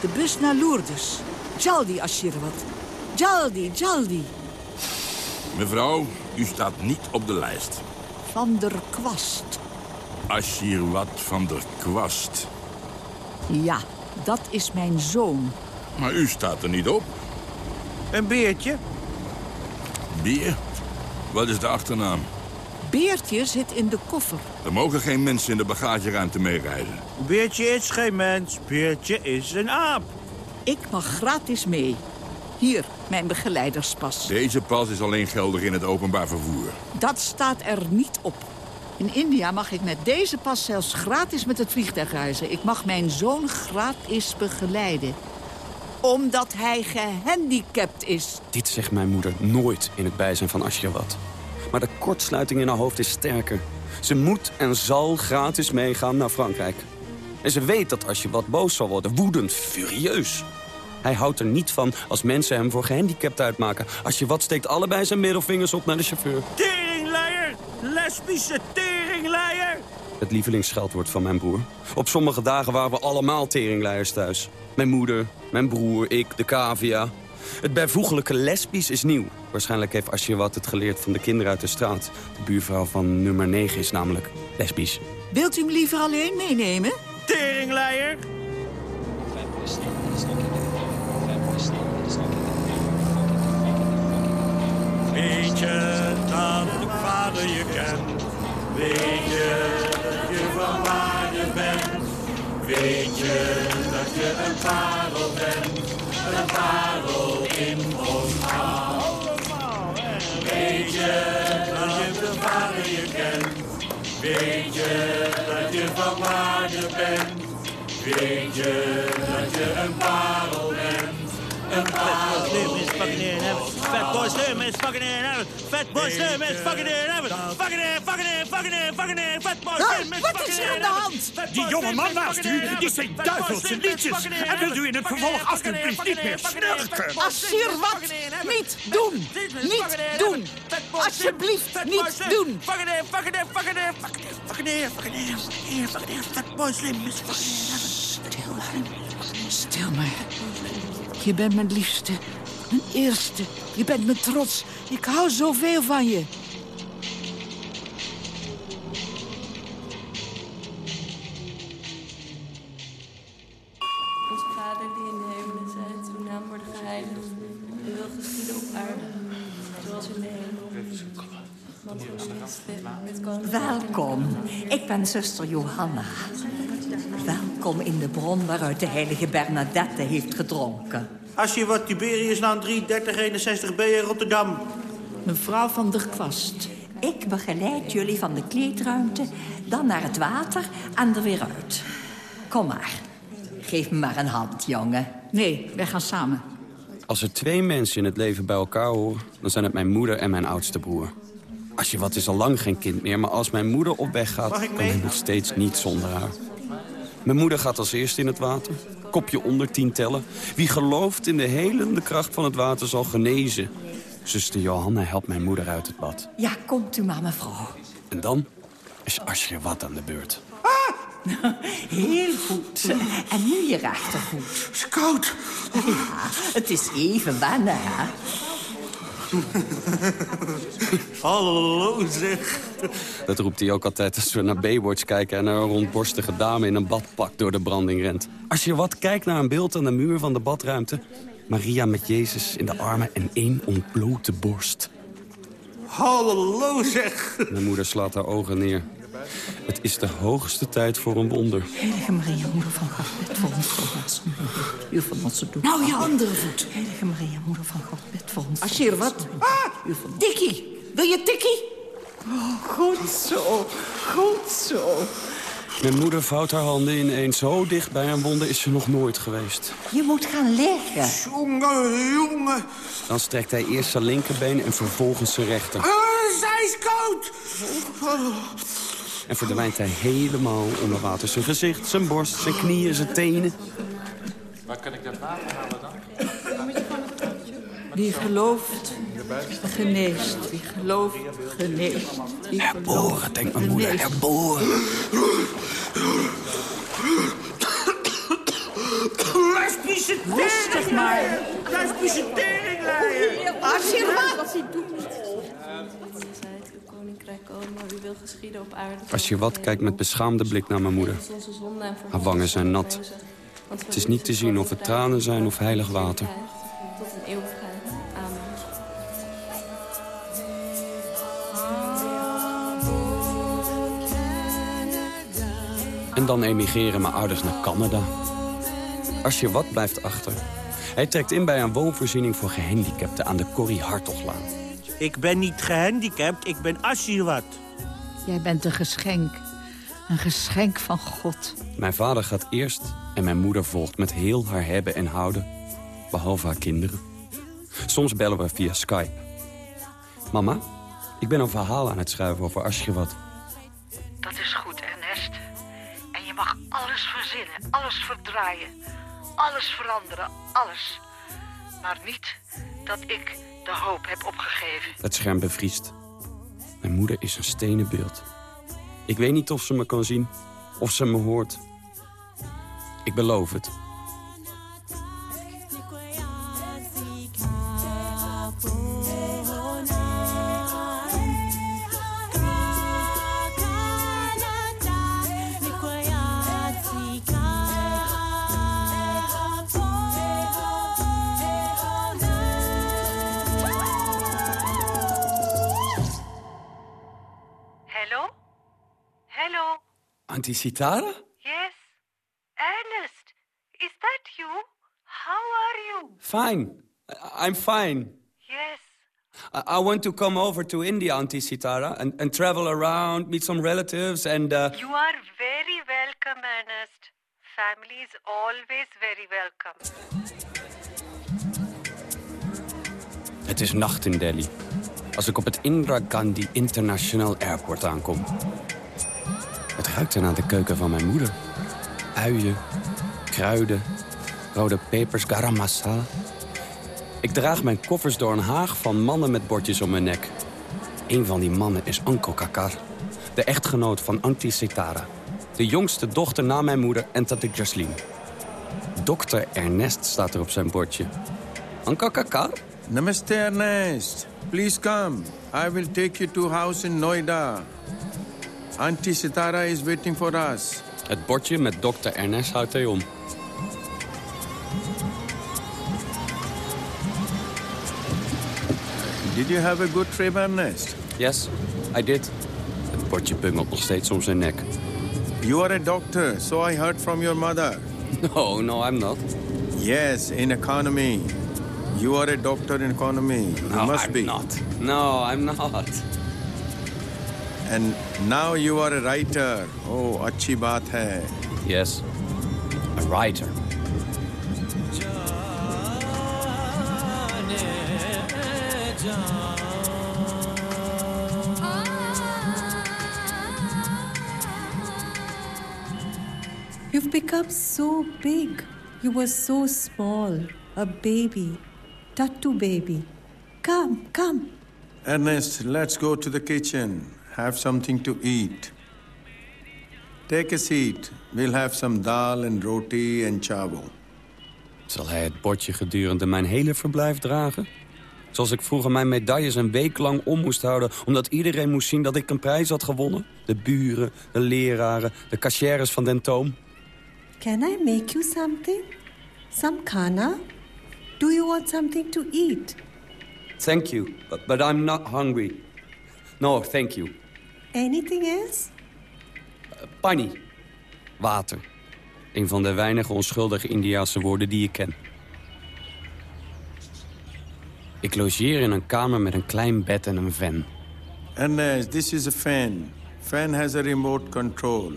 De bus naar Lourdes. Jaldi, wat. Jaldi, Jaldi. Mevrouw, u staat niet op de lijst. Van der Kwast. Ashirwat van der Kwast. Ja, dat is mijn zoon. Maar u staat er niet op. Een beertje? Beer? Wat is de achternaam? Beertje zit in de koffer. Er mogen geen mensen in de bagageruimte meerijden. Beertje is geen mens. Beertje is een aap. Ik mag gratis mee. Hier, mijn begeleiderspas. Deze pas is alleen geldig in het openbaar vervoer. Dat staat er niet op. In India mag ik met deze pas zelfs gratis met het vliegtuig reizen. Ik mag mijn zoon gratis begeleiden. Omdat hij gehandicapt is. Dit zegt mijn moeder nooit in het bijzijn van Ashjawat. Maar de kortsluiting in haar hoofd is sterker. Ze moet en zal gratis meegaan naar Frankrijk. En ze weet dat Ashjawat boos zal worden, woedend, furieus. Hij houdt er niet van als mensen hem voor gehandicapt uitmaken. Ashjawat steekt allebei zijn middelvingers op naar de chauffeur. Teringleier! Lesbische teringleier! Het lievelingsscheldwoord van mijn broer. Op sommige dagen waren we allemaal teringleiers thuis. Mijn moeder, mijn broer, ik, de cavia. Het bijvoeglijke lesbisch is nieuw. Waarschijnlijk heeft Ashjawat het geleerd van de kinderen uit de straat. De buurvrouw van nummer 9 is namelijk lesbisch. Wilt u hem liever alleen meenemen? Teringleier! Weet je dat de vader je kent? Weet je dat je van waarde bent? Weet je dat je een parel bent? Een parel in ons Weet je dat je de vader je kent? Weet je dat je van waarde bent? Weet je dat je een parel bent? Een parel Fat boy Slim is fucking in heaven. Fat boy Slim is fucking in heaven. Fucking in, fucking in, fucking in, fucking in. Fat boy Slim is Wat is in er aan de hand? Die jonge man naast u, die zingt duivelse liedjes. En wilt u in het vervolg alsjeblieft niet meer snurken? Assir, wat? Niet doen! Niet doen! Alsjeblieft, niet doen! Fucking in, fucking in, fucking in, fucking in, fucking in, fucking in, fucking in, fucking in. Fat boy Slim is fucking in heaven. Stil maar. Stil maar. Je bent mijn liefste. Mijn eerste. Je bent mijn trots. Ik hou zoveel van je. Onze Vader die in de hemelen zijt, uw naam wordt geheiligd. Uw wil geschieden op aarde, zoals in de hemel. Is. Welkom, ik ben zuster Johanna. Welkom in de bron waaruit de heilige Bernadette heeft gedronken. Als je wat Tiberius land 33061 b in Rotterdam. Mevrouw van der Kwast. Ik begeleid jullie van de kleedruimte, dan naar het water en er weer uit. Kom maar. Geef me maar een hand, jongen. Nee, wij gaan samen. Als er twee mensen in het leven bij elkaar horen... dan zijn het mijn moeder en mijn oudste broer. Als je wat is al lang geen kind meer... maar als mijn moeder op weg gaat, kan ik nog steeds niet zonder haar. Mijn moeder gaat als eerste in het water. Kopje onder tien tellen. Wie gelooft in de helende kracht van het water zal genezen. Zuster Johanna helpt mijn moeder uit het bad. Ja, komt u maar, mevrouw. En dan is Asje wat aan de beurt. Heel goed. En nu je rechtervoet. Is koud. Ja, het is even wennen, hè? Hallo zeg. Dat roept hij ook altijd als we naar Baywatch kijken... en een rondborstige dame in een badpak door de branding rent. Als je wat kijkt naar een beeld aan de muur van de badruimte... Maria met Jezus in de armen en één ontblote borst. Hallo zeg. Mijn moeder slaat haar ogen neer. Het is de hoogste tijd voor een wonder. Heilige Maria, moeder van God, bid voor ons zondaars. U van onze doel. Nou, je andere voet. Heilige Maria, moeder van God, bid voor ons. Assir, wat? U van... Tikkie, wil je tikkie? Oh, goed zo, goed zo. Mijn moeder vouwt haar handen ineen. Zo dicht bij een wonder is ze nog nooit geweest. Je moet gaan liggen. Jongen, jongen. Dan strekt hij eerst zijn linkerbeen en vervolgens zijn rechter. Ah, zij is koud. En verdwijnt hij helemaal onder water. Zijn gezicht, zijn borst, zijn knieën, zijn tenen. Waar kan ik dat water halen dan? Wie gelooft, geneest. Wie gelooft, geneest. Wie Herboren, denkt mijn moeder. Herboren. Lesbische Rustig maar. Lesbische teringleier. Assir, wat? Zijt uw koninkrijk komen, wil geschieden op aarde. Als je wat kijkt met beschaamde blik naar mijn moeder. Haar wangen zijn nat. Het is niet te zien of het tranen zijn of heilig water. Tot een eeuwigheid. Amen. En dan emigreren mijn ouders naar Canada. Als je wat blijft achter. Hij trekt in bij een woonvoorziening voor gehandicapten aan de Corrie Hartoglaan. Ik ben niet gehandicapt, ik ben Asjiwat. Jij bent een geschenk. Een geschenk van God. Mijn vader gaat eerst en mijn moeder volgt met heel haar hebben en houden. Behalve haar kinderen. Soms bellen we via Skype. Mama, ik ben een verhaal aan het schrijven over Ashgabat. Dat is goed, Ernest. En je mag alles verzinnen, alles verdraaien. Alles veranderen, alles. Maar niet dat ik de hoop heb opgegeven. Het scherm bevriest. Mijn moeder is een stenen beeld. Ik weet niet of ze me kan zien, of ze me hoort. Ik beloof het. Auntie Sitara? Yes? Ernest, is that you? How are you? Fine. I'm fine. Yes. I, I want to come over to India, Auntie Sitara, and, and travel around, meet some relatives, and... Uh, You are very welcome, Ernest. Family is always very welcome. Het is nacht in Delhi. Als ik op het Indira Gandhi International Airport aankom. Het ruikt naar de keuken van mijn moeder. Uien, kruiden, rode pepers, garam masala. Ik draag mijn koffers door een haag van mannen met bordjes om mijn nek. Een van die mannen is Uncle Kakar. De echtgenoot van Auntie Sitara. De jongste dochter na mijn moeder en tante Jocelyn. Dokter Ernest staat er op zijn bordje. Uncle Kakar? Namaste, Ernest. Please come. I will take you to house in Noida. Auntie Sitara is waiting for us. Het bordje met dokter Ernest houdt hij om. Did you have a good trip, Ernest? Yes, I did. Het bordje bungelt nog steeds om zijn nek. You are a doctor, so I heard from your mother. No, no, I'm not. Yes, in economy. You are a doctor in economy. You No, must I'm be. not. No, I'm not. And now you are a writer. Oh, अच्छी बात है. Yes, a writer. You've become so big. You were so small. A baby. Tattu baby. Come, come. Ernest, let's go to the kitchen. Have something to eat. Take a seat. We'll have some dal and roti and chawal. Zal hij het bordje gedurende mijn hele verblijf dragen? Zoals ik vroeger mijn medailles een week lang om moest houden... omdat iedereen moest zien dat ik een prijs had gewonnen? De buren, de leraren, de cashiers van Dentoom. Can I make you something? Some khana? Do you want something to eat? Thank you, but, but I'm not hungry. No, thank you. Anything else? Pani. Water. Een van de weinige onschuldige Indiaanse woorden die ik ken. Ik logeer in een kamer met een klein bed en een fan. Ernest, this is a fan. Fan has a remote control.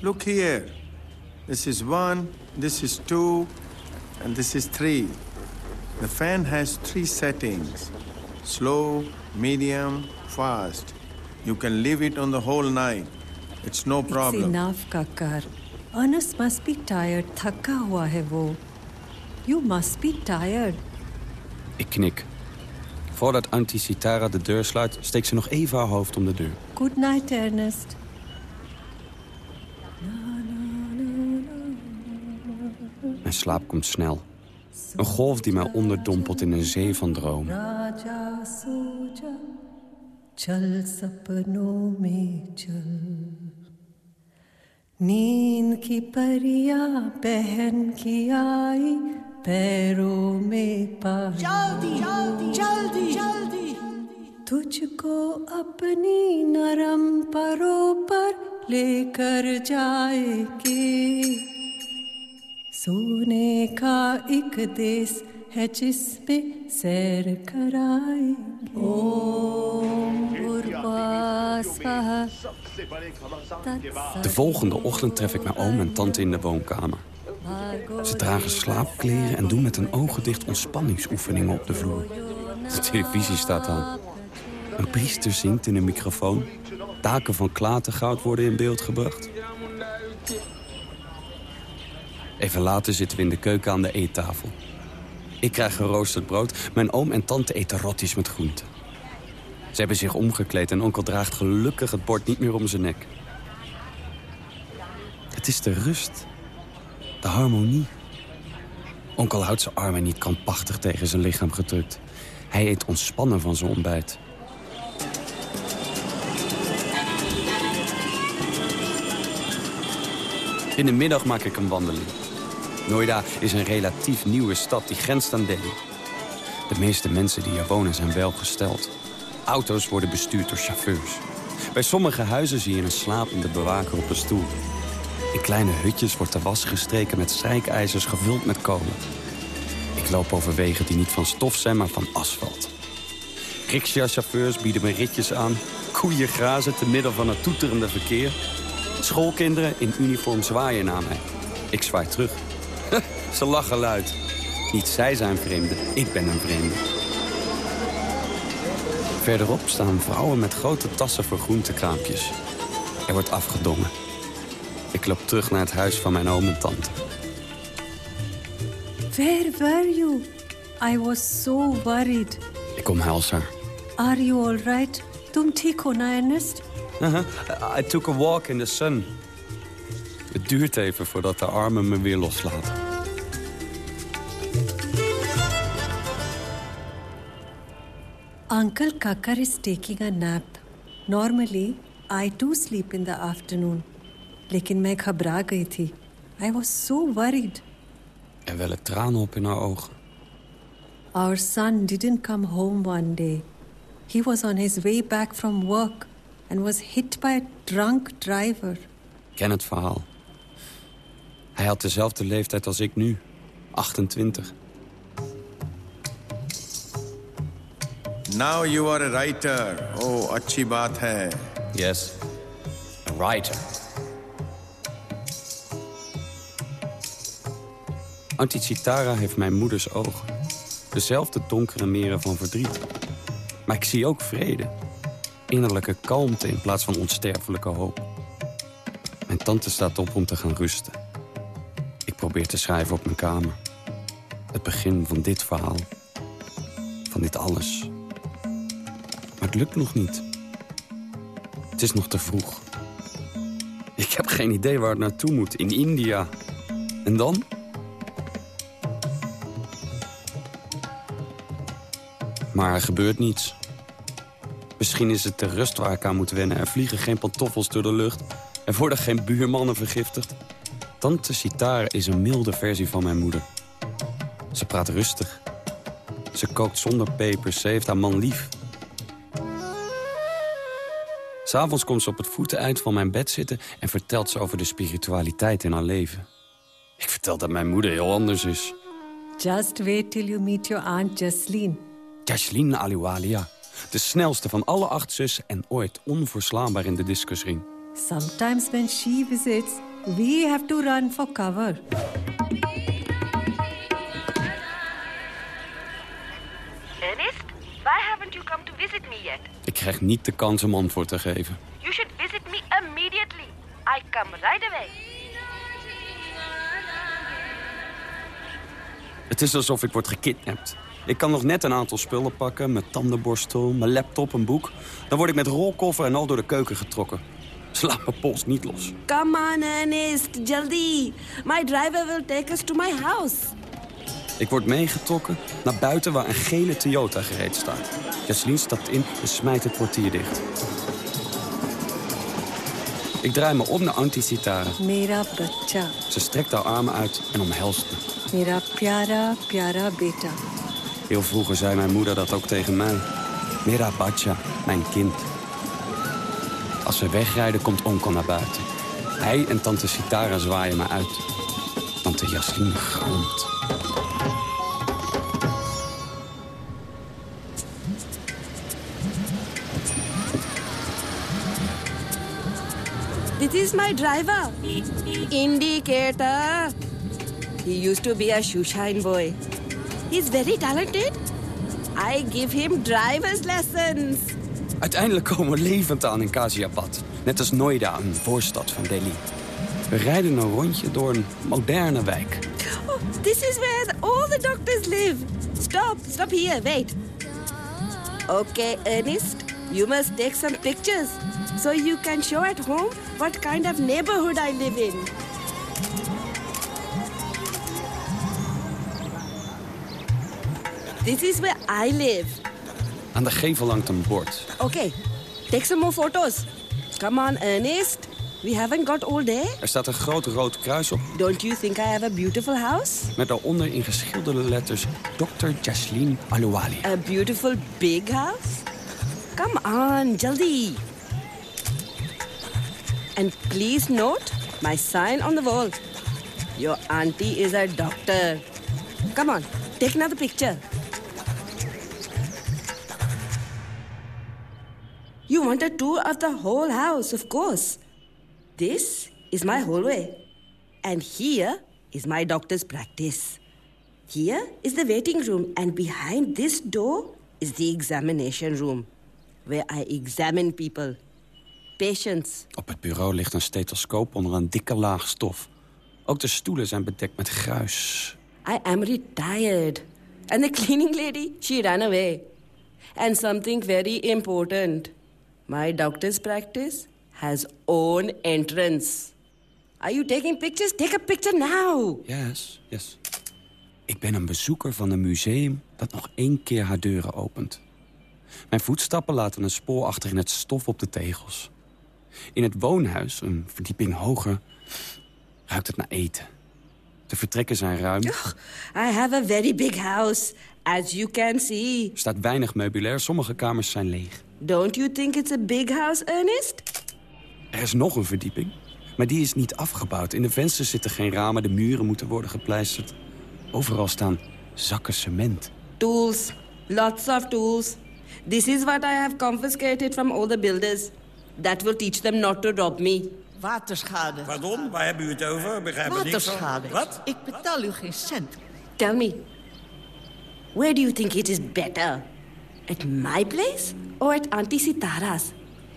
Look here. This is one, this is two, and this is three. The fan has three settings. Slow, medium, fast. You can leave it on the whole night. It's no problem. It's enough, Kakkar. Ernest must be tired. Thakka hua hai wo. You must be tired. Ik knik. Voordat Auntie Sitara de deur sluit, steekt ze nog even haar hoofd om de deur. Good night, Ernest. Mijn slaap komt snel. Een golf die mij onderdompelt in een zee van dromen. चल सपनों में चल। नींद की परिया बहन की आई पैरों में पा जल्दी जल्दी जल्दी जल्दी। तुझको अपनी नरम परों पर लेकर जाएगी। सोने का एक देश है जिसमें सैर कराए ओम भूर्भुवः De volgende ochtend tref ik mijn oom en tante in de woonkamer. Ze dragen slaapkleren en doen met hun ogen dicht ontspanningsoefeningen op de vloer. De televisie staat aan. Een priester zingt in een microfoon. Taken van klatergoud worden in beeld gebracht. Even later zitten we in de keuken aan de eettafel. Ik krijg geroosterd brood. Mijn oom en tante eten rotties met groenten. Ze hebben zich omgekleed en onkel draagt gelukkig het bord niet meer om zijn nek. Het is de rust. De harmonie. Onkel houdt zijn armen niet krampachtig tegen zijn lichaam gedrukt. Hij eet ontspannen van zijn ontbijt. In de middag maak ik een wandeling. Noida is een relatief nieuwe stad die grenst aan Delhi. De meeste mensen die hier wonen zijn welgesteld. Auto's worden bestuurd door chauffeurs. Bij sommige huizen zie je een slapende bewaker op een stoel. In kleine hutjes wordt de was gestreken met strijkijzers gevuld met kolen. Ik loop over wegen die niet van stof zijn, maar van asfalt. Riksja-chauffeurs bieden me ritjes aan. Koeien grazen te midden van het toeterende verkeer. Schoolkinderen in uniform zwaaien naar mij. Ik zwaai terug. Ze lachen luid. Niet zij zijn vreemden, ik ben een vreemde. Verderop staan vrouwen met grote tassen voor groentekraampjes. Er wordt afgedongen. Ik loop terug naar het huis van mijn oom en tante. Where were you? I was so worried. Ik omhels haar. Are you all right? Don't take on Ernest. Uh. I took a walk in the sun. Het duurt even voordat de armen me weer loslaten. Uncle Kakar is taking a nap. Normally, I too sleep in the afternoon. लेकिन मैं घबरा गई थी. I was so worried. Er wellen tranen op in haar ogen. Our son didn't come home one day. He was on his way back from work and was hit by a drunk driver. Ik ken het verhaal. Hij had dezelfde leeftijd als ik nu. 28. Now you are a writer. Oh, अच्छी बात है. Yes, a writer. Antitsitara heeft mijn moeders ogen. Dezelfde donkere meren van verdriet. Maar ik zie ook vrede. Innerlijke kalmte in plaats van onsterfelijke hoop. Mijn tante staat op om te gaan rusten. Ik probeer te schrijven op mijn kamer. Het begin van dit verhaal. Van dit alles. Het lukt nog niet. Het is nog te vroeg. Ik heb geen idee waar het naartoe moet. In India. En dan? Maar er gebeurt niets. Misschien is het de rust waar ik aan moet wennen. Er vliegen geen pantoffels door de lucht. Er worden geen buurmannen vergiftigd. Tante Sitara is een milde versie van mijn moeder. Ze praat rustig. Ze kookt zonder peper. Ze heeft haar man lief. S'avonds komt ze op het voeteneind van mijn bed zitten... en vertelt ze over de spiritualiteit in haar leven. Ik vertel dat mijn moeder heel anders is. Just wait till you meet your aunt Jasleen. Jasleen Aliwalia. De snelste van alle acht zussen en ooit onverslaanbaar in de discusring. Sometimes when she visits, we have to run for cover. Ernest, why haven't you come to visit me yet? Ik krijg niet de kans om antwoord te geven. You should visit me immediately. I come right away. Het is alsof ik word gekidnapt. Ik kan nog net een aantal spullen pakken. Mijn tandenborstel, mijn laptop, een boek. Dan word ik met rolkoffer en al door de keuken getrokken. Ze laat mijn pols niet los. Come on, Ernest, jaldi. My driver will take us to my house. Ik word meegetrokken naar buiten waar een gele Toyota gereed staat. Jaslien stapt in en smijt het portier dicht. Ik draai me om naar Antisitara. Mera bacha. Ze strekt haar armen uit en omhelst me. Mera pyara, pyara beta. Heel vroeger zei mijn moeder dat ook tegen mij. Mera Bacha, mijn kind. Als we wegrijden, komt onkel naar buiten. Hij en tante Sitara zwaaien me uit. Tante Jaslien gromt. This is my driver. Indicator. He used to be a shoeshine boy. He's very talented. I give him driver's lessons. Uiteindelijk komen we levend aan in Ghaziabad. Net als Noida, een voorstad van Delhi. We rijden een rondje door een moderne wijk. Oh, this is where all the doctors live. Stop, stop here, wait. Okay, Ernest, you must take some pictures so you can show at home what kind of neighborhood I live in. This is where I live. Aan de gevel hangt een bord. Okay, take some more photos. Come on, Ernest. We haven't got all day. Er staat een groot rood kruis op... Don't you think I have a beautiful house? met daaronder in geschilderde letters Dr. Jasleen Alouali. A beautiful big house? Come on, Jaldi. And please note my sign on the wall. Your auntie is a doctor. Come on, take another picture. You want a tour of the whole house, of course. This is my hallway. And here is my doctor's practice. Here is the waiting room, and behind this door is the examination room, where I examine people. Patients. Op het bureau ligt een stethoscoop onder een dikke laag stof. Ook de stoelen zijn bedekt met gruis. I am retired. And the cleaning lady, she ran away. And something very important. My doctor's practice has own entrance. Are you taking pictures? Take a picture now. Yes, yes. Ik ben een bezoeker van een museum dat nog één keer haar deuren opent. Mijn voetstappen laten een spoor achter in het stof op de tegels. In het woonhuis, een verdieping hoger, ruikt het naar eten. De vertrekken zijn ruim. I have a very big house, as you can see. Er staat weinig meubilair, sommige kamers zijn leeg. Don't you think it's a big house, Ernest? Er is nog een verdieping, maar die is niet afgebouwd. In de vensters zitten geen ramen, de muren moeten worden gepleisterd. Overal staan zakken cement. Tools. Lots of tools. This is what I have confiscated from all the builders. That will teach them not to rob me. Waterschade. Pardon, waar hebben u het over? Begrijp ik niks van. Waterschade. Wat? Ik betaal u geen cent. Tell me, where do you think it is better? At my place or at Auntie Sitara's?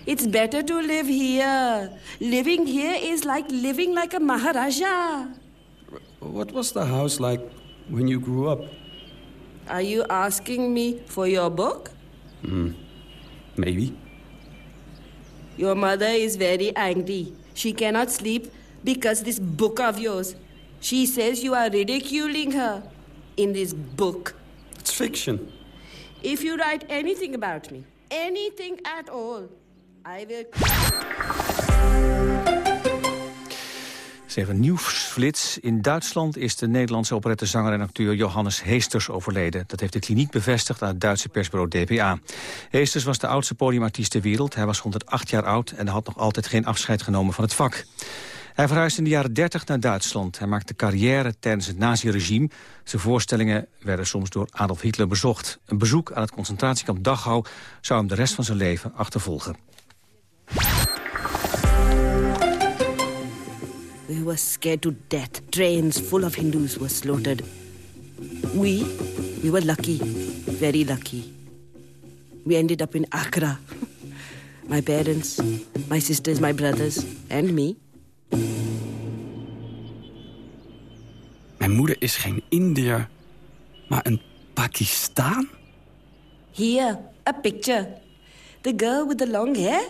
It's better to live here. Living here is like living like a Maharaja. What was the house like when you grew up? Are you asking me for your book? Hmm, maybe. Your mother is very angry. She cannot sleep because this book of yours. She says you are ridiculing her in this book. It's fiction. If you write anything about me, anything at all, I will. Even nieuwsflits. In Duitsland is de Nederlandse operettezanger en acteur Johannes Heesters overleden. Dat heeft de kliniek bevestigd aan het Duitse persbureau DPA. Heesters was de oudste podiumartiest ter wereld. Hij was 108 jaar oud en had nog altijd geen afscheid genomen van het vak. Hij verhuisde in de jaren 30 naar Duitsland. Hij maakte carrière tijdens het naziregime. Zijn voorstellingen werden soms door Adolf Hitler bezocht. Een bezoek aan het concentratiekamp Dachau zou hem de rest van zijn leven achtervolgen. We were scared to death. Trains full of Hindus were slaughtered. We, we were lucky, very lucky. We ended up in Accra. My parents, my sisters, my brothers, and me. Mijn moeder is geen Indiër, maar een Pakistan? Here, a picture. The girl with the long hair?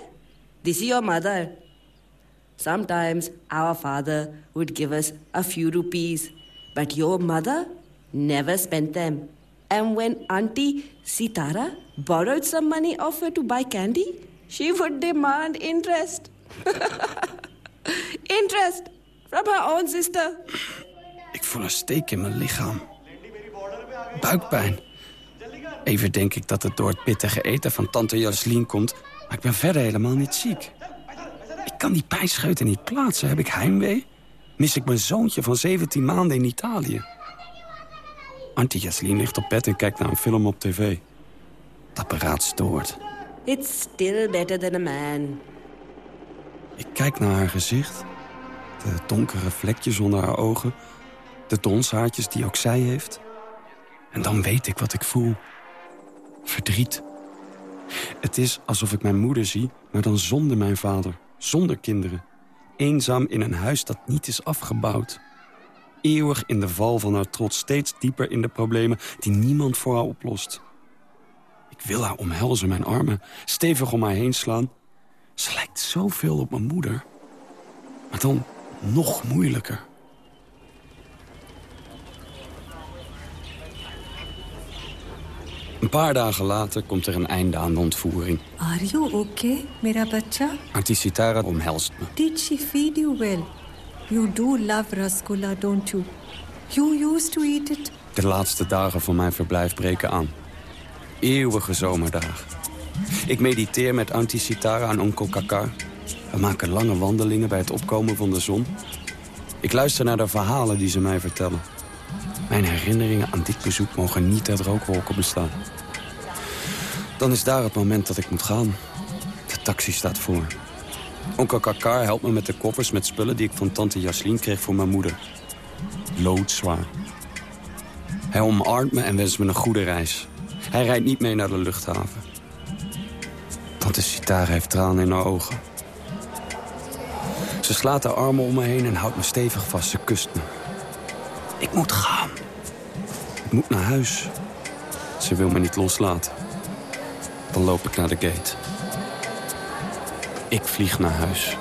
This is your mother. Sometimes our father would give us a few rupees, but your mother never spent them. And when Auntie Sitara borrowed some money off her to buy candy, she would demand interest. interest from her own sister. Ik voel een steek in mijn lichaam. Buikpijn. Even denk ik dat het door het pittige eten van tante Jaslien komt... maar ik ben verder helemaal niet ziek. Ik kan die pijnscheuten niet plaatsen. Heb ik heimwee? Mis ik mijn zoontje van 17 maanden in Italië? Auntie Jaslien ligt op bed en kijkt naar een film op tv. Het apparaat stoort. It's still better than a man. Ik kijk naar haar gezicht. De donkere vlekjes onder haar ogen. De donshaartjes die ook zij heeft. En dan weet ik wat ik voel. Verdriet. Het is alsof ik mijn moeder zie, maar dan zonder mijn vader. Zonder kinderen. Eenzaam in een huis dat niet is afgebouwd. Eeuwig in de val van haar trots, steeds dieper in de problemen die niemand voor haar oplost. Ik wil haar omhelzen, mijn armen, stevig om haar heen slaan. Ze lijkt zoveel op mijn moeder. Maar dan nog moeilijker. Paar dagen later komt er een einde aan de ontvoering. Are you okay, mera bacha? Artisitara omhelst me. Did she feed you well? You do love rasgulla, don't you? You used to eat it. De laatste dagen van mijn verblijf breken aan. Eeuwige zomerdagen. Ik mediteer met Antisitara en onkel Kakar. We maken lange wandelingen bij het opkomen van de zon. Ik luister naar de verhalen die ze mij vertellen. Mijn herinneringen aan dit bezoek mogen niet uit rookwolken bestaan. Dan is daar het moment dat ik moet gaan. De taxi staat voor. Onkel Kakar helpt me met de koffers met spullen die ik van tante Jaslien kreeg voor mijn moeder. Loodzwaar. Hij omarmt me en wenst me een goede reis. Hij rijdt niet mee naar de luchthaven. Tante Sitara heeft tranen in haar ogen. Ze slaat haar armen om me heen en houdt me stevig vast. Ze kust me. Ik moet gaan. Ik moet naar huis. Ze wil me niet loslaten. Dan loop ik naar de gate. Ik vlieg naar huis.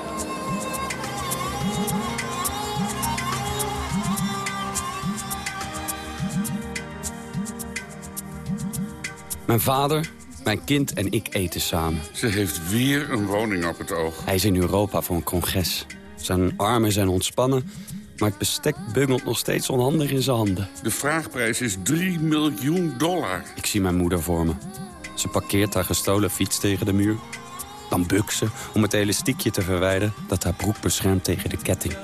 Mijn vader, mijn kind en ik eten samen. Ze heeft weer een woning op het oog. Hij is in Europa voor een congres. Zijn armen zijn ontspannen, maar het bestek bungelt nog steeds onhandig in zijn handen. De vraagprijs is 3 miljoen dollar. Ik zie mijn moeder voor me. Ze parkeert haar gestolen fiets tegen de muur. Dan bukt ze om het elastiekje te verwijderen dat haar broek beschermt tegen de ketting.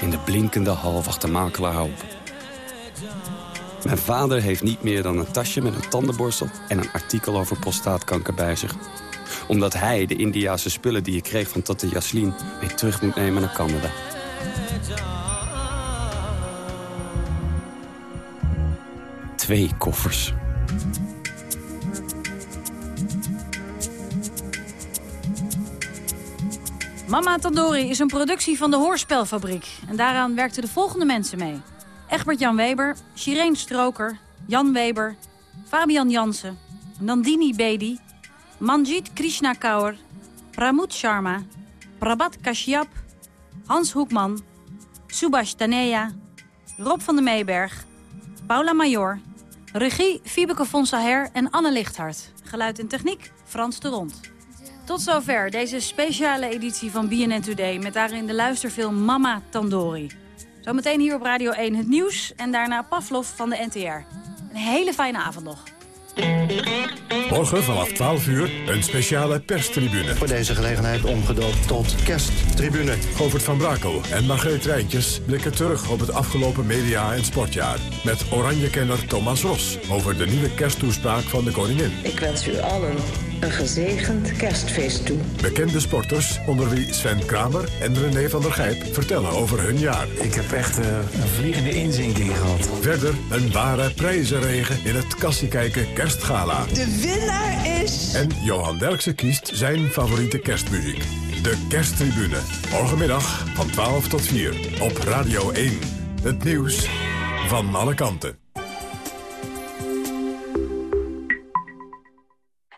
In de blinkende hal wacht de makelaar op. Mijn vader heeft niet meer dan een tasje met een tandenborstel... en een artikel over prostaatkanker bij zich. Omdat hij de Indiase spullen die ik kreeg van tante Jaslien... mee terug moet nemen naar Canada. Twee koffers. Mama Tandori is een productie van de Hoorspelfabriek. En daaraan werkten de volgende mensen mee. Egbert-Jan Weber, Shireen Stroker, Jan Weber, Fabian Jansen, Nandini Bedi, Manjit Krishna Kaur, Pramod Sharma, Prabhat Kashyap, Hans Hoekman, Subhash Taneja, Rob van der Meeberg, Paula Major, regie Fiebeke von en Anne Lichthart. Geluid en techniek Frans de Rond. Tot zover deze speciale editie van BNN Today... met daarin de luisterfilm Mama Tandori. Zometeen hier op Radio 1 het nieuws en daarna Pavlov van de NTR. Een hele fijne avond nog. Morgen vanaf 12 uur een speciale perstribune. Voor deze gelegenheid omgedoopt tot kersttribune. Govert van Brakel en Margreet Rijntjes blikken terug op het afgelopen media- en sportjaar. Met Oranje-kenner Thomas Ros over de nieuwe kersttoespraak van de koningin. Ik wens u allen een gezegend kerstfeest toe. Bekende sporters, onder wie Sven Kramer en René van der Gijp, vertellen over hun jaar. Ik heb echt uh, een vliegende inzinking gehad. Verder een ware prijzenregen in het Kassiekijken Kerstgala. De winnaar is... En Johan Derksen kiest zijn favoriete kerstmuziek. De Kersttribune. Morgenmiddag van 12 tot 4 op Radio 1. Het nieuws van alle kanten.